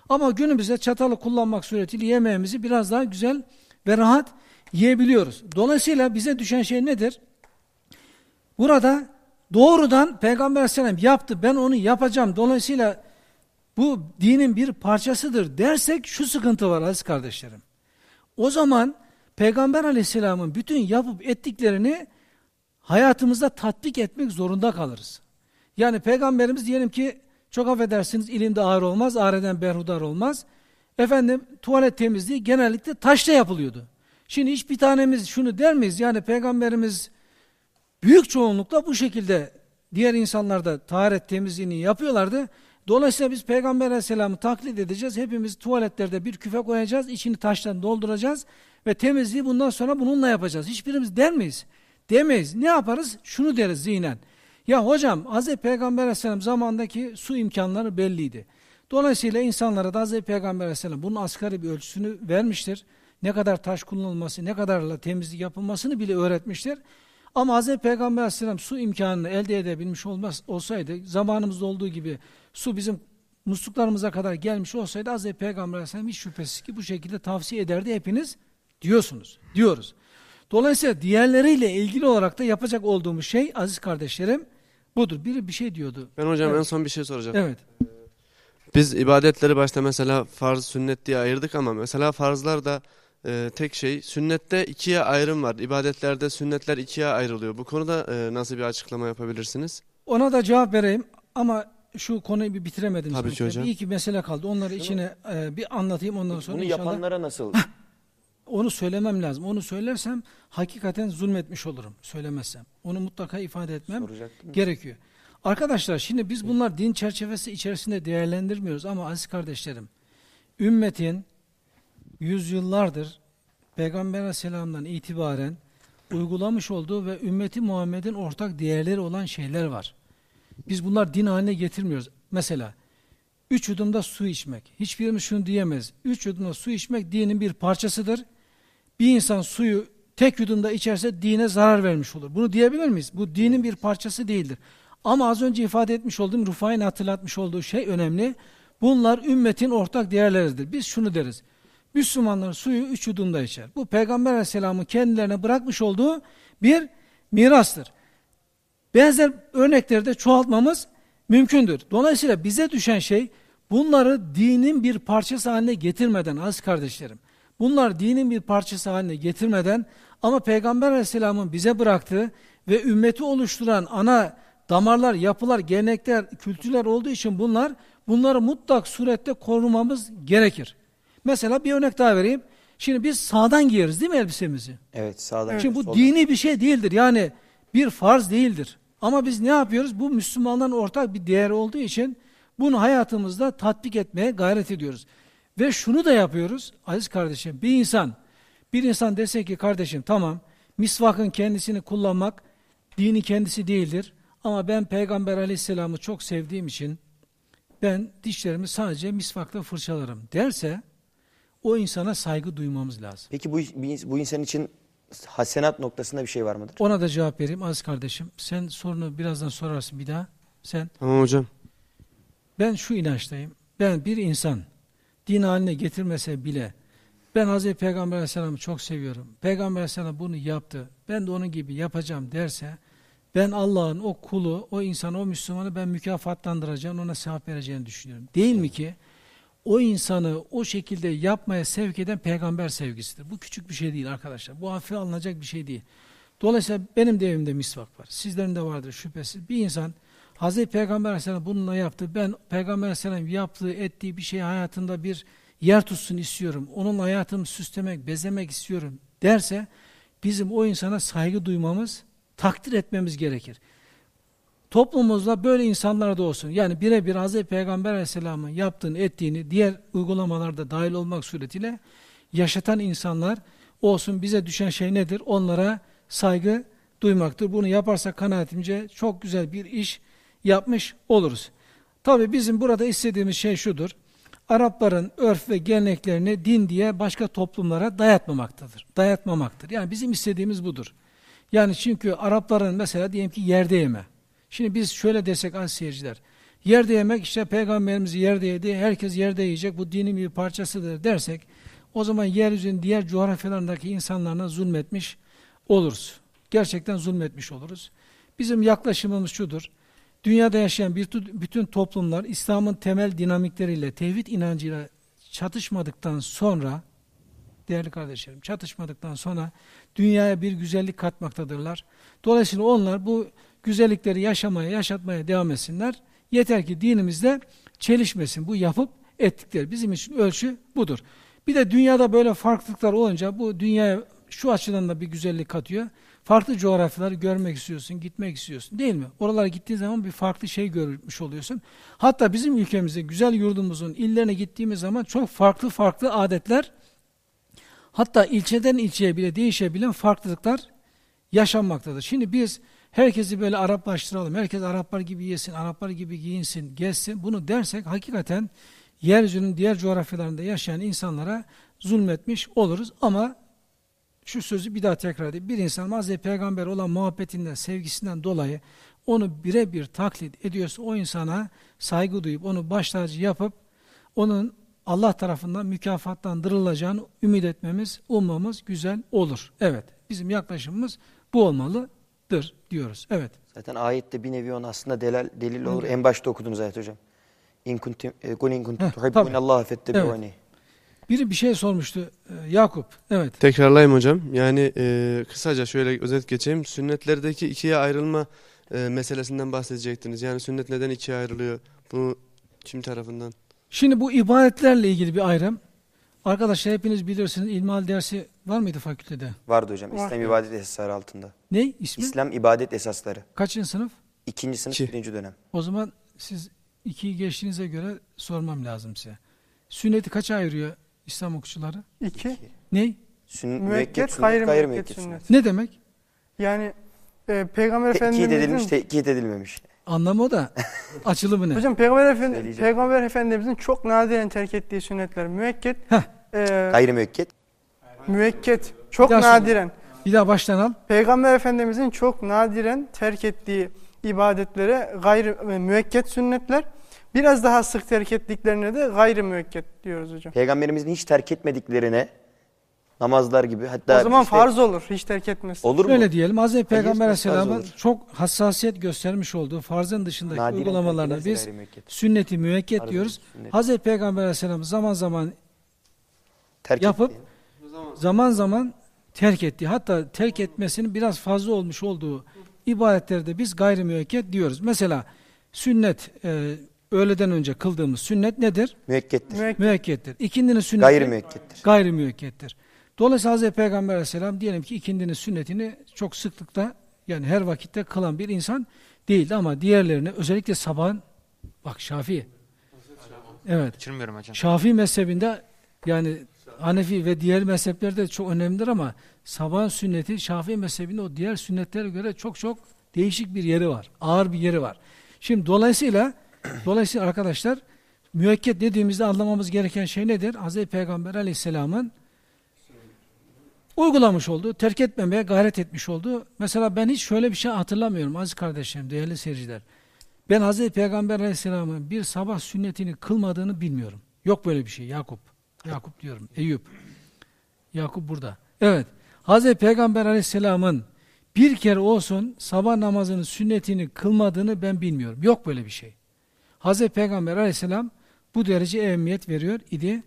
Ama günümüzde çatalı kullanmak suretiyle yemeğimizi biraz daha güzel ve rahat yiyebiliyoruz. Dolayısıyla bize düşen şey nedir? Burada doğrudan Peygamber Aleyhisselam yaptı, ben onu yapacağım. Dolayısıyla bu dinin bir parçasıdır dersek şu sıkıntı var aziz kardeşlerim. O zaman Peygamber Aleyhisselam'ın bütün yapıp ettiklerini hayatımızda tatbik etmek zorunda kalırız. Yani Peygamberimiz diyelim ki çok affedersiniz ilimde ağır olmaz, ağreden berhudar olmaz. Efendim tuvalet temizliği genellikle taşla yapılıyordu. Şimdi hiç bir tanemiz şunu der miyiz? Yani Peygamberimiz büyük çoğunlukla bu şekilde diğer insanlar da taharet temizliğini yapıyorlardı. Dolayısıyla biz Peygamber Aleyhisselam'ı taklit edeceğiz. Hepimiz tuvaletlerde bir küfe koyacağız, içini taştan dolduracağız ve temizliği bundan sonra bununla yapacağız. Hiçbirimiz der miyiz? Demeyiz. Ne yaparız? Şunu deriz zihnen. Ya hocam Hz. Peygamber Aleyhisselam zamandaki su imkanları belliydi. Dolayısıyla insanlara da Hz. Peygamber Aleyhisselam bunun asgari bir ölçüsünü vermiştir. Ne kadar taş kullanılması, ne kadarla temizlik yapılmasını bile öğretmiştir. Ama Hz. Peygamber Aleyhisselam su imkanını elde edebilmiş olmaz, olsaydı, zamanımızda olduğu gibi su bizim musluklarımıza kadar gelmiş olsaydı Hz. Peygamber Aleyhisselam hiç şüphesiz ki bu şekilde tavsiye ederdi hepiniz diyorsunuz, diyoruz. Dolayısıyla diğerleriyle ilgili olarak da yapacak olduğumuz şey aziz kardeşlerim budur. Biri bir şey diyordu. Ben hocam Evet. en son bir şey soracağım. Evet. Biz ibadetleri başta mesela farz, sünnet diye ayırdık ama mesela farzlar da e, tek şey. Sünnette ikiye ayrım var. İbadetlerde sünnetler ikiye ayrılıyor. Bu konuda e, nasıl bir açıklama yapabilirsiniz? Ona da cevap vereyim ama şu konuyu bir bitiremedim. Tabii ki hocam. Bir iki mesele kaldı. Onları içine e, bir anlatayım ondan sonra Bunu inşallah yapanlara nasıl? onu söylemem lazım. Onu söylersem hakikaten zulmetmiş olurum. Söylemezsem. Onu mutlaka ifade etmem Soracaktım. gerekiyor. Arkadaşlar şimdi biz bunlar din çerçevesi içerisinde değerlendirmiyoruz ama aziz kardeşlerim ümmetin yüzyıllardır Peygamber Aleyhisselam'dan itibaren uygulamış olduğu ve ümmeti Muhammed'in ortak değerleri olan şeyler var. Biz bunlar din haline getirmiyoruz. Mesela üç yudumda su içmek. Hiçbirimiz şunu diyemez. Üç yudumda su içmek dinin bir parçasıdır. Bir insan suyu tek yudumda içerse dine zarar vermiş olur. Bunu diyebilir miyiz? Bu dinin bir parçası değildir. Ama az önce ifade etmiş olduğum Rufai'nin hatırlatmış olduğu şey önemli. Bunlar ümmetin ortak değerleridir. Biz şunu deriz. Müslümanlar suyu üç yudumda içer. Bu Peygamber Aleyhisselam'ın kendilerine bırakmış olduğu bir mirastır. Benzer örnekleri de çoğaltmamız mümkündür. Dolayısıyla bize düşen şey bunları dinin bir parçası haline getirmeden az kardeşlerim. Bunlar dinin bir parçası haline getirmeden ama Peygamber Aleyhisselam'ın bize bıraktığı ve ümmeti oluşturan ana damarlar, yapılar, gelenekler, kültürler olduğu için bunlar bunları mutlak surette korumamız gerekir. Mesela bir örnek daha vereyim. Şimdi biz sağdan giyeriz değil mi elbisemizi? Evet sağdan. Şimdi bu soldan. dini bir şey değildir. Yani bir farz değildir. Ama biz ne yapıyoruz? Bu Müslümanların ortak bir değeri olduğu için bunu hayatımızda tatbik etmeye gayret ediyoruz. Ve şunu da yapıyoruz aziz kardeşim. Bir insan, bir insan dese ki kardeşim tamam misvakın kendisini kullanmak dini kendisi değildir. Ama ben Peygamber aleyhisselamı çok sevdiğim için ben dişlerimi sadece misvakla fırçalarım derse o insana saygı duymamız lazım. Peki bu, bu insan için hasenat noktasında bir şey var mıdır? Ona da cevap vereyim aziz kardeşim. Sen sorunu birazdan sorarsın bir daha. Sen Tamam hocam. ben şu inançtayım. ben bir insan din haline getirmese bile ben Hazreti Peygamber Aleyhisselam'ı çok seviyorum. Peygamber Aleyhisselam bunu yaptı. Ben de onun gibi yapacağım derse ben Allah'ın o kulu, o insanı, o Müslümanı ben mükafatlandıracağım, ona sevap vereceğini düşünüyorum. Değil mi ki? O insanı o şekilde yapmaya sevk eden peygamber sevgisidir. Bu küçük bir şey değil arkadaşlar. Bu hafife alınacak bir şey değil. Dolayısıyla benim de evimde misvak var. Sizlerin de vardır şüphesiz. Bir insan Hazreti Peygamber Aleyhisselam bununla yaptı. Ben Peygamber Aleyhisselam yaptığı, ettiği bir şey hayatında bir yer tutsun istiyorum. Onun hayatımı süslemek, bezemek istiyorum derse bizim o insana saygı duymamız, takdir etmemiz gerekir. Toplumumuzda böyle insanlar da olsun. Yani birebir Hazreti Peygamber Aleyhisselam'ın yaptığını, ettiğini diğer uygulamalarda dahil olmak suretiyle yaşatan insanlar olsun. Bize düşen şey nedir? Onlara saygı duymaktır. Bunu yaparsak kanaatimce çok güzel bir iş yapmış oluruz. Tabi bizim burada istediğimiz şey şudur. Arapların örf ve geleneklerini din diye başka toplumlara dayatmamaktadır. Dayatmamaktır. Yani bizim istediğimiz budur. Yani çünkü Arapların mesela diyelim ki yerde yeme. Şimdi biz şöyle desek az seyirciler. Yerde yemek işte peygamberimiz yerde yedi, herkes yerde yiyecek, bu dinin bir parçasıdır dersek, o zaman yeryüzünün diğer coğrafyalarındaki insanlarına zulmetmiş oluruz. Gerçekten zulmetmiş oluruz. Bizim yaklaşımımız şudur. Dünyada yaşayan bütün toplumlar İslam'ın temel dinamikleriyle, tevhid inancıyla çatışmadıktan sonra, değerli kardeşlerim, çatışmadıktan sonra dünyaya bir güzellik katmaktadırlar. Dolayısıyla onlar bu güzellikleri yaşamaya, yaşatmaya devam etsinler. Yeter ki dinimizde çelişmesin. Bu yapıp ettikleri. Bizim için ölçü budur. Bir de dünyada böyle farklılıklar olunca bu dünyaya şu açıdan da bir güzellik katıyor. Farklı coğrafyaları görmek istiyorsun, gitmek istiyorsun değil mi? Oralara gittiğin zaman bir farklı şey görmüş oluyorsun. Hatta bizim ülkemizde, güzel yurdumuzun illerine gittiğimiz zaman çok farklı farklı adetler, hatta ilçeden ilçeye bile değişebilen farklılıklar yaşanmaktadır. Şimdi biz herkesi böyle Araplaştıralım, herkes Araplar gibi yesin, Araplar gibi giyinsin, gezsin, bunu dersek hakikaten yeryüzünün diğer coğrafyalarında yaşayan insanlara zulmetmiş oluruz ama şu sözü bir daha tekrar edeyim. Bir insan Hazreti Peygamber olan muhabbetinden, sevgisinden dolayı onu birebir taklit ediyorsa o insana saygı duyup onu baş yapıp onun Allah tarafından mükafatlandırılacağını ümit etmemiz, ummamız güzel olur. Evet, bizim yaklaşımımız bu olmalıdır diyoruz. Evet. Zaten ayette bir nevi ona aslında delal, delil olur. En başta okudunuz ayet hocam. İn kuntum e, kul in kuntum tuhibbunallaha fettebi'uni. Biri bir şey sormuştu. Ee, Yakup. Evet. Tekrarlayayım hocam. Yani e, kısaca şöyle özet geçeyim. Sünnetlerdeki ikiye ayrılma e, meselesinden bahsedecektiniz. Yani sünnet neden ikiye ayrılıyor? Bu kim tarafından? Şimdi bu ibadetlerle ilgili bir ayrım. Arkadaşlar hepiniz bilirsiniz ilmihal dersi var mıydı fakültede? Vardı hocam. Var. İslam ibadet esasları altında. Ne ismi? İslam ibadet esasları. Kaçıncı sınıf? İkinci sınıf İki. birinci dönem. O zaman siz ikiyi geçtiğinize göre sormam lazım size. Sünneti kaça ayırıyor İslam okuşçuları? İki, Ne? Sün, müekket, müekket sünnet, gayri gayri müekket müekket sünnet. Ne demek? Yani e, Peygamber Tekit edilmiş, Efendimizin tekit edilmemiş. Anlamı o da açılımı ne? Hocam Peygamber, Efendi. Peygamber Efendimizin çok nadiren terk ettiği sünnetler müekket, Heh. e, Gayri müekket. müekket çok Bir daha söyle. nadiren. Bir daha baştan al. Peygamber Efendimizin çok nadiren terk ettiği ibadetlere gayri e, müekket sünnetler, biraz daha sık terk ettiklerine de gayri müekket diyoruz hocam. Peygamberimizin hiç terk etmediklerine namazlar gibi hatta o zaman işte- farz olur hiç terk etmesi. olur mu? Öyle diyelim. Hazreti Peygamber Aleyhisselam'ın çok hassasiyet göstermiş olduğu farzın dışındaki Nadiren uygulamalarına biz sünneti müekket diyoruz. sünnet. Hazreti Peygamber Aleyhisselam zaman zaman Terk yapıp ettiğini. zaman zaman terk ettiği hatta terk etmesinin biraz fazla olmuş olduğu ibadetlerde biz gayri müekket diyoruz. Mesela sünnet e, öğleden önce kıldığımız sünnet nedir? müekkettir. Müekket. Müekkettir. İkindinin sünneti Gayri müekkettir. gayri müekkettir. Dolayısıyla Hazreti Peygamber Aleyhisselam diyelim ki ikindinin sünnetini çok sıklıkta yani her vakitte kılan bir insan değildi ama diğerlerini özellikle sabahın bak Şafii evet Kaçırmıyorum hocam. Şafii mezhebinde yani Hanefi ve diğer mezheplerde çok önemlidir ama sabahın sünneti Şafii mezhebinde o diğer sünnetlere göre çok çok değişik bir yeri var. Ağır bir yeri var. Şimdi dolayısıyla dolayısıyla arkadaşlar müekket dediğimizde anlamamız gereken şey nedir? Hz. Peygamber aleyhisselamın uygulamış olduğu, terk etmemeye gayret etmiş olduğu. Mesela ben hiç şöyle bir şey hatırlamıyorum aziz kardeşlerim, değerli seyirciler. Ben Hazreti Peygamber Aleyhisselam'ın bir sabah sünnetini kılmadığını bilmiyorum. Yok böyle bir şey Yakup. Yakup diyorum. Eyüp. Yakup burada. Evet. Hazreti Peygamber Aleyhisselam'ın bir kere olsun sabah namazının sünnetini kılmadığını ben bilmiyorum. Yok böyle bir şey. Hazreti Peygamber Aleyhisselam bu derece ehemmiyet veriyor idi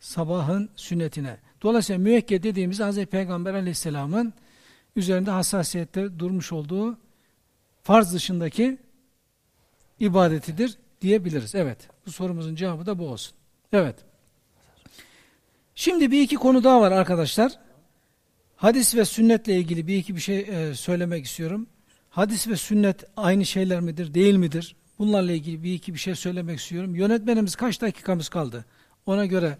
sabahın sünnetine. Dolayısıyla müekked dediğimiz Hazreti Peygamber Aleyhisselam'ın üzerinde hassasiyette durmuş olduğu farz dışındaki ibadetidir diyebiliriz. Evet. Bu sorumuzun cevabı da bu olsun. Evet. Şimdi bir iki konu daha var arkadaşlar. Hadis ve sünnetle ilgili bir iki bir şey e, söylemek istiyorum. Hadis ve sünnet aynı şeyler midir, değil midir? Bunlarla ilgili bir iki bir şey söylemek istiyorum. Yönetmenimiz kaç dakikamız kaldı? Ona göre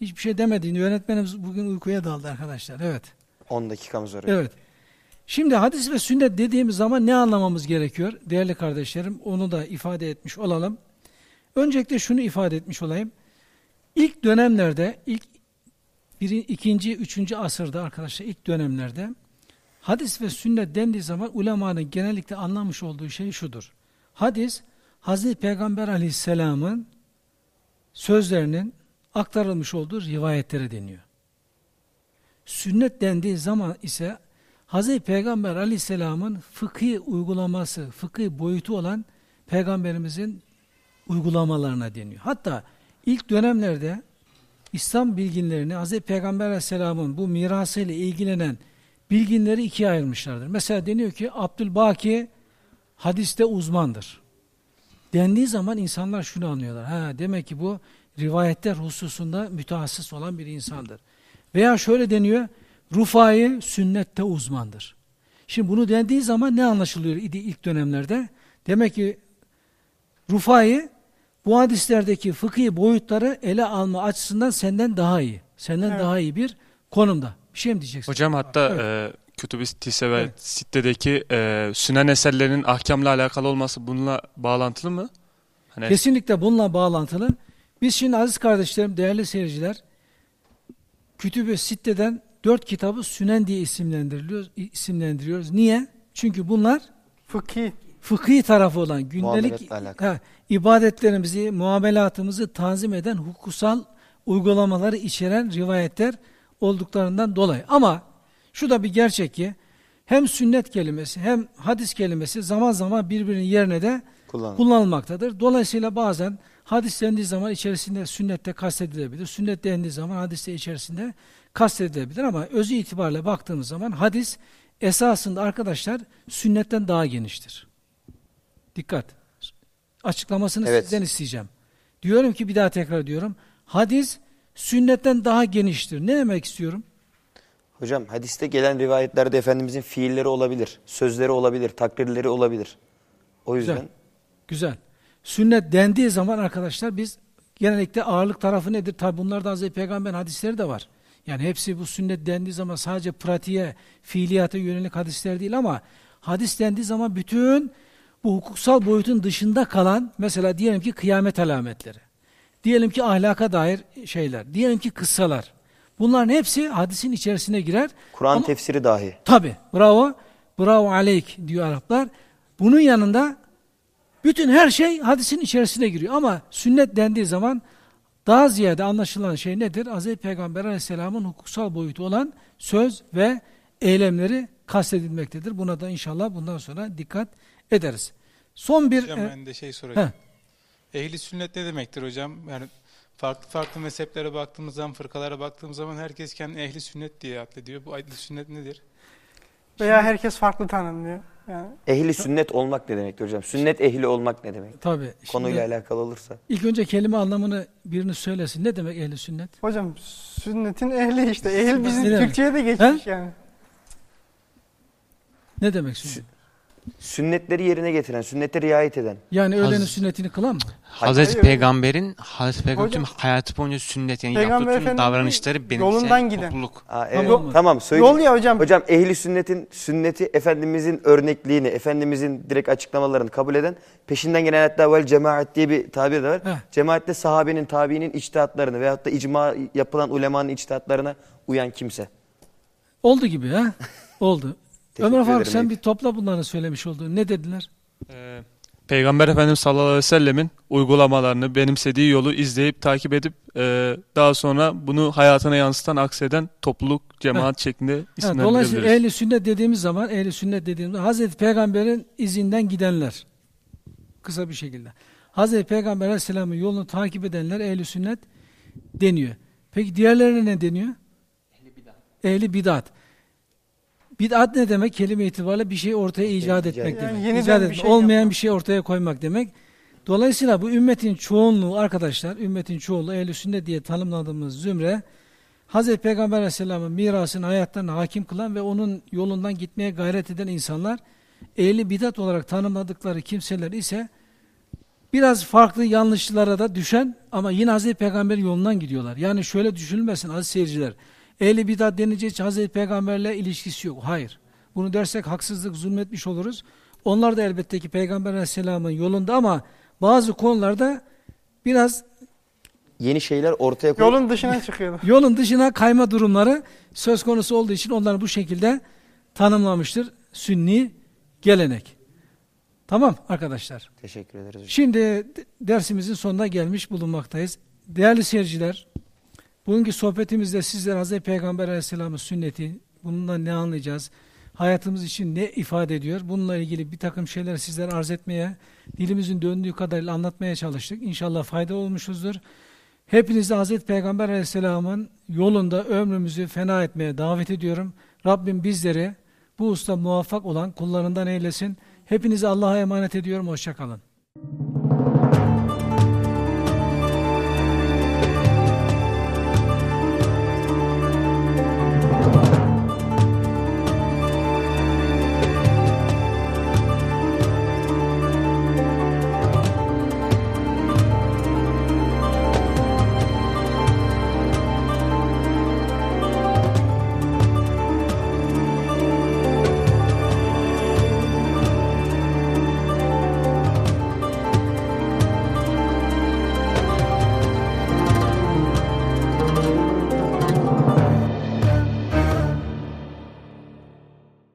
hiçbir şey demediğini yönetmenimiz bugün uykuya daldı arkadaşlar. Evet. 10 dakikamız var. Evet. Şimdi hadis ve sünnet dediğimiz zaman ne anlamamız gerekiyor? Değerli kardeşlerim onu da ifade etmiş olalım. Öncelikle şunu ifade etmiş olayım. İlk dönemlerde, ilk biri, ikinci, üçüncü asırda arkadaşlar ilk dönemlerde hadis ve sünnet dendiği zaman ulemanın genellikle anlamış olduğu şey şudur. Hadis, Hazreti Peygamber aleyhisselamın sözlerinin aktarılmış olduğu rivayetlere deniyor. Sünnet dendiği zaman ise Hazreti Peygamber aleyhisselamın fıkhi uygulaması, fıkhi boyutu olan Peygamberimizin uygulamalarına deniyor. Hatta ilk dönemlerde İslam bilginlerini Hazreti Peygamber aleyhisselamın bu mirasıyla ilgilenen bilginleri ikiye ayırmışlardır. Mesela deniyor ki Abdülbaki hadiste uzmandır. Dendiği zaman insanlar şunu anlıyorlar. Ha, demek ki bu rivayetler hususunda mütehassıs olan bir insandır. Veya şöyle deniyor, Rufai sünnette uzmandır. Şimdi bunu dendiği zaman ne anlaşılıyor idi ilk dönemlerde? Demek ki Rufai bu hadislerdeki fıkhi boyutları ele alma açısından senden daha iyi. Senden Evet. daha iyi bir konumda. Bir şey mi diyeceksin? Hocam hatta Evet. e, Kütüb-i Tise ve Evet. Sitte'deki e, sünen eserlerinin ahkamla alakalı olması bununla bağlantılı mı? Hani Kesinlikle bununla bağlantılı. Biz şimdi aziz kardeşlerim, değerli seyirciler, Kütüb-i Sitte'den dört kitabı Sünen diye isimlendiriliyoruz, isimlendiriyoruz. Niye? Çünkü bunlar Fıkhi. fıkhi tarafı olan gündelik ha, ibadetlerimizi, muamelatımızı tanzim eden hukusal uygulamaları içeren rivayetler olduklarından dolayı. Ama şu da bir gerçek ki hem sünnet kelimesi hem hadis kelimesi zaman zaman birbirinin yerine de Kullanın. kullanılmaktadır. Dolayısıyla bazen hadis dendiği zaman içerisinde sünnette kastedilebilir. Sünnet dendiği zaman hadiste içerisinde kastedilebilir ama özü itibariyle baktığımız zaman hadis esasında arkadaşlar sünnetten daha geniştir. Dikkat. Açıklamasını Evet. sizden isteyeceğim. Diyorum ki bir daha tekrar diyorum. Hadis sünnetten daha geniştir. Ne demek istiyorum? Hocam hadiste gelen rivayetlerde Efendimizin fiilleri olabilir, sözleri olabilir, takrirleri olabilir. O yüzden Güzel. Güzel. Sünnet dendiği zaman arkadaşlar biz genellikle ağırlık tarafı nedir? Tabi bunlarda Hazreti Peygamber hadisleri de var. Yani hepsi bu sünnet dendiği zaman sadece pratiğe, fiiliyata yönelik hadisler değil ama hadis dendiği zaman bütün bu hukuksal boyutun dışında kalan mesela diyelim ki kıyamet alametleri. Diyelim ki ahlaka dair şeyler. Diyelim ki kıssalar. Bunların hepsi hadisin içerisine girer. Kur'an tefsiri dahi. Tabi. Bravo. Bravo aleyk diyor Araplar. Bunun yanında bütün her şey hadisin içerisine giriyor. Ama sünnet dendiği zaman daha ziyade anlaşılan şey nedir? Hz. Peygamber aleyhisselamın hukuksal boyutu olan söz ve eylemleri kastedilmektedir. Buna da inşallah bundan sonra dikkat ederiz. Son bir... Hocam e, ben de şey soracağım. Ehli sünnet ne demektir hocam? Yani farklı farklı mezheplere baktığımız zaman, fırkalara baktığımız zaman herkes kendini ehli sünnet diye addediyor. Bu ehli sünnet nedir? Veya herkes farklı tanımlıyor. Yani Ehli sünnet olmak ne demektir hocam? Sünnet ehli olmak ne demek? tabii. Konuyla Şimdi alakalı olursa. ilk önce kelime anlamını birini söylesin. Ne demek ehli sünnet? hocam sünnetin ehli işte. Ehil bizim Ne demek? Türkçe'ye de geçmiş yani. Ne demek sünnet? Sünnetleri yerine getiren, sünnete riayet eden. Yani öğlenin Haz- sünnetini kılan mı? Hazreti hayır. Peygamber'in Hazreti Peygamber tüm hayatı boyunca sünnet yani Peygamber yaptığı tüm Efendimiz'in davranışları benimseyen yolundan giden. topluluk. Aa, evet. Tamam. Tamam, söyleyeyim. Yol ya hocam. Hocam ehli sünnetin sünneti Efendimizin örnekliğini, Efendimizin direkt açıklamalarını kabul eden, peşinden gelen hatta vel cemaat diye bir tabir de var. Heh. Cemaatte sahabenin, tabiinin içtihatlarını veyahut da icma yapılan ulemanın içtihatlarına uyan kimse. Oldu gibi ha? Oldu. Teşekkür Ömer Faruk ederim sen bir topla bunları söylemiş olduğun. Ne dediler? Ee, Peygamber Efendimiz sallallahu aleyhi ve sellemin uygulamalarını, benimsediği yolu izleyip takip edip e, daha sonra bunu hayatına yansıtan, akseden topluluk, cemaat şeklinde Ha, dolayısıyla isimlendirebiliriz. ehli sünnet dediğimiz zaman ehli sünnet dediğimiz zaman Hazreti Peygamber'in izinden gidenler. Kısa bir şekilde. Hazreti Peygamber Aleyhisselam'ın yolunu takip edenler ehli sünnet deniyor. Peki diğerlerine ne deniyor? Ehli bidat. Bid'at ne demek? Kelime itibariyle bir şey ortaya icat etmek etmek. demek. Yani İcat bir etmek. şey Olmayan yapmak. bir şey ortaya koymak demek. Dolayısıyla bu ümmetin çoğunluğu arkadaşlar, ümmetin çoğunluğu ehl sünnet diye tanımladığımız zümre Hazreti Peygamber Aleyhisselam'ın mirasını hayatlarına hakim kılan ve onun yolundan gitmeye gayret eden insanlar ehli bidat olarak tanımladıkları kimseler ise biraz farklı yanlışlara da düşen ama yine Hazreti Peygamber'in yolundan gidiyorlar. Yani şöyle düşünülmesin aziz seyirciler. Ehli bidat denince hiç Hazreti Peygamber'le ilişkisi yok. Hayır. Bunu dersek haksızlık, zulmetmiş oluruz. Onlar da elbette ki Peygamber Aleyhisselam'ın yolunda ama bazı konularda biraz Yeni şeyler ortaya koyup Yolun dışına çıkıyorlar. yolun dışına kayma durumları söz konusu olduğu için onlar bu şekilde tanımlamıştır. Sünni gelenek. Tamam arkadaşlar. Teşekkür ederiz hocam. Şimdi de- dersimizin sonuna gelmiş bulunmaktayız. Değerli seyirciler, bugünkü sohbetimizde sizler Hz. Peygamber Aleyhisselam'ın sünneti, bundan ne anlayacağız, hayatımız için ne ifade ediyor, bununla ilgili bir takım şeyler sizlere arz etmeye, dilimizin döndüğü kadarıyla anlatmaya çalıştık. İnşallah fayda olmuşuzdur. Hepinizi Hz. Peygamber Aleyhisselam'ın yolunda ömrümüzü fena etmeye davet ediyorum. Rabbim bizleri bu usta muvaffak olan kullarından eylesin. Hepinizi Allah'a emanet ediyorum. Hoşçakalın.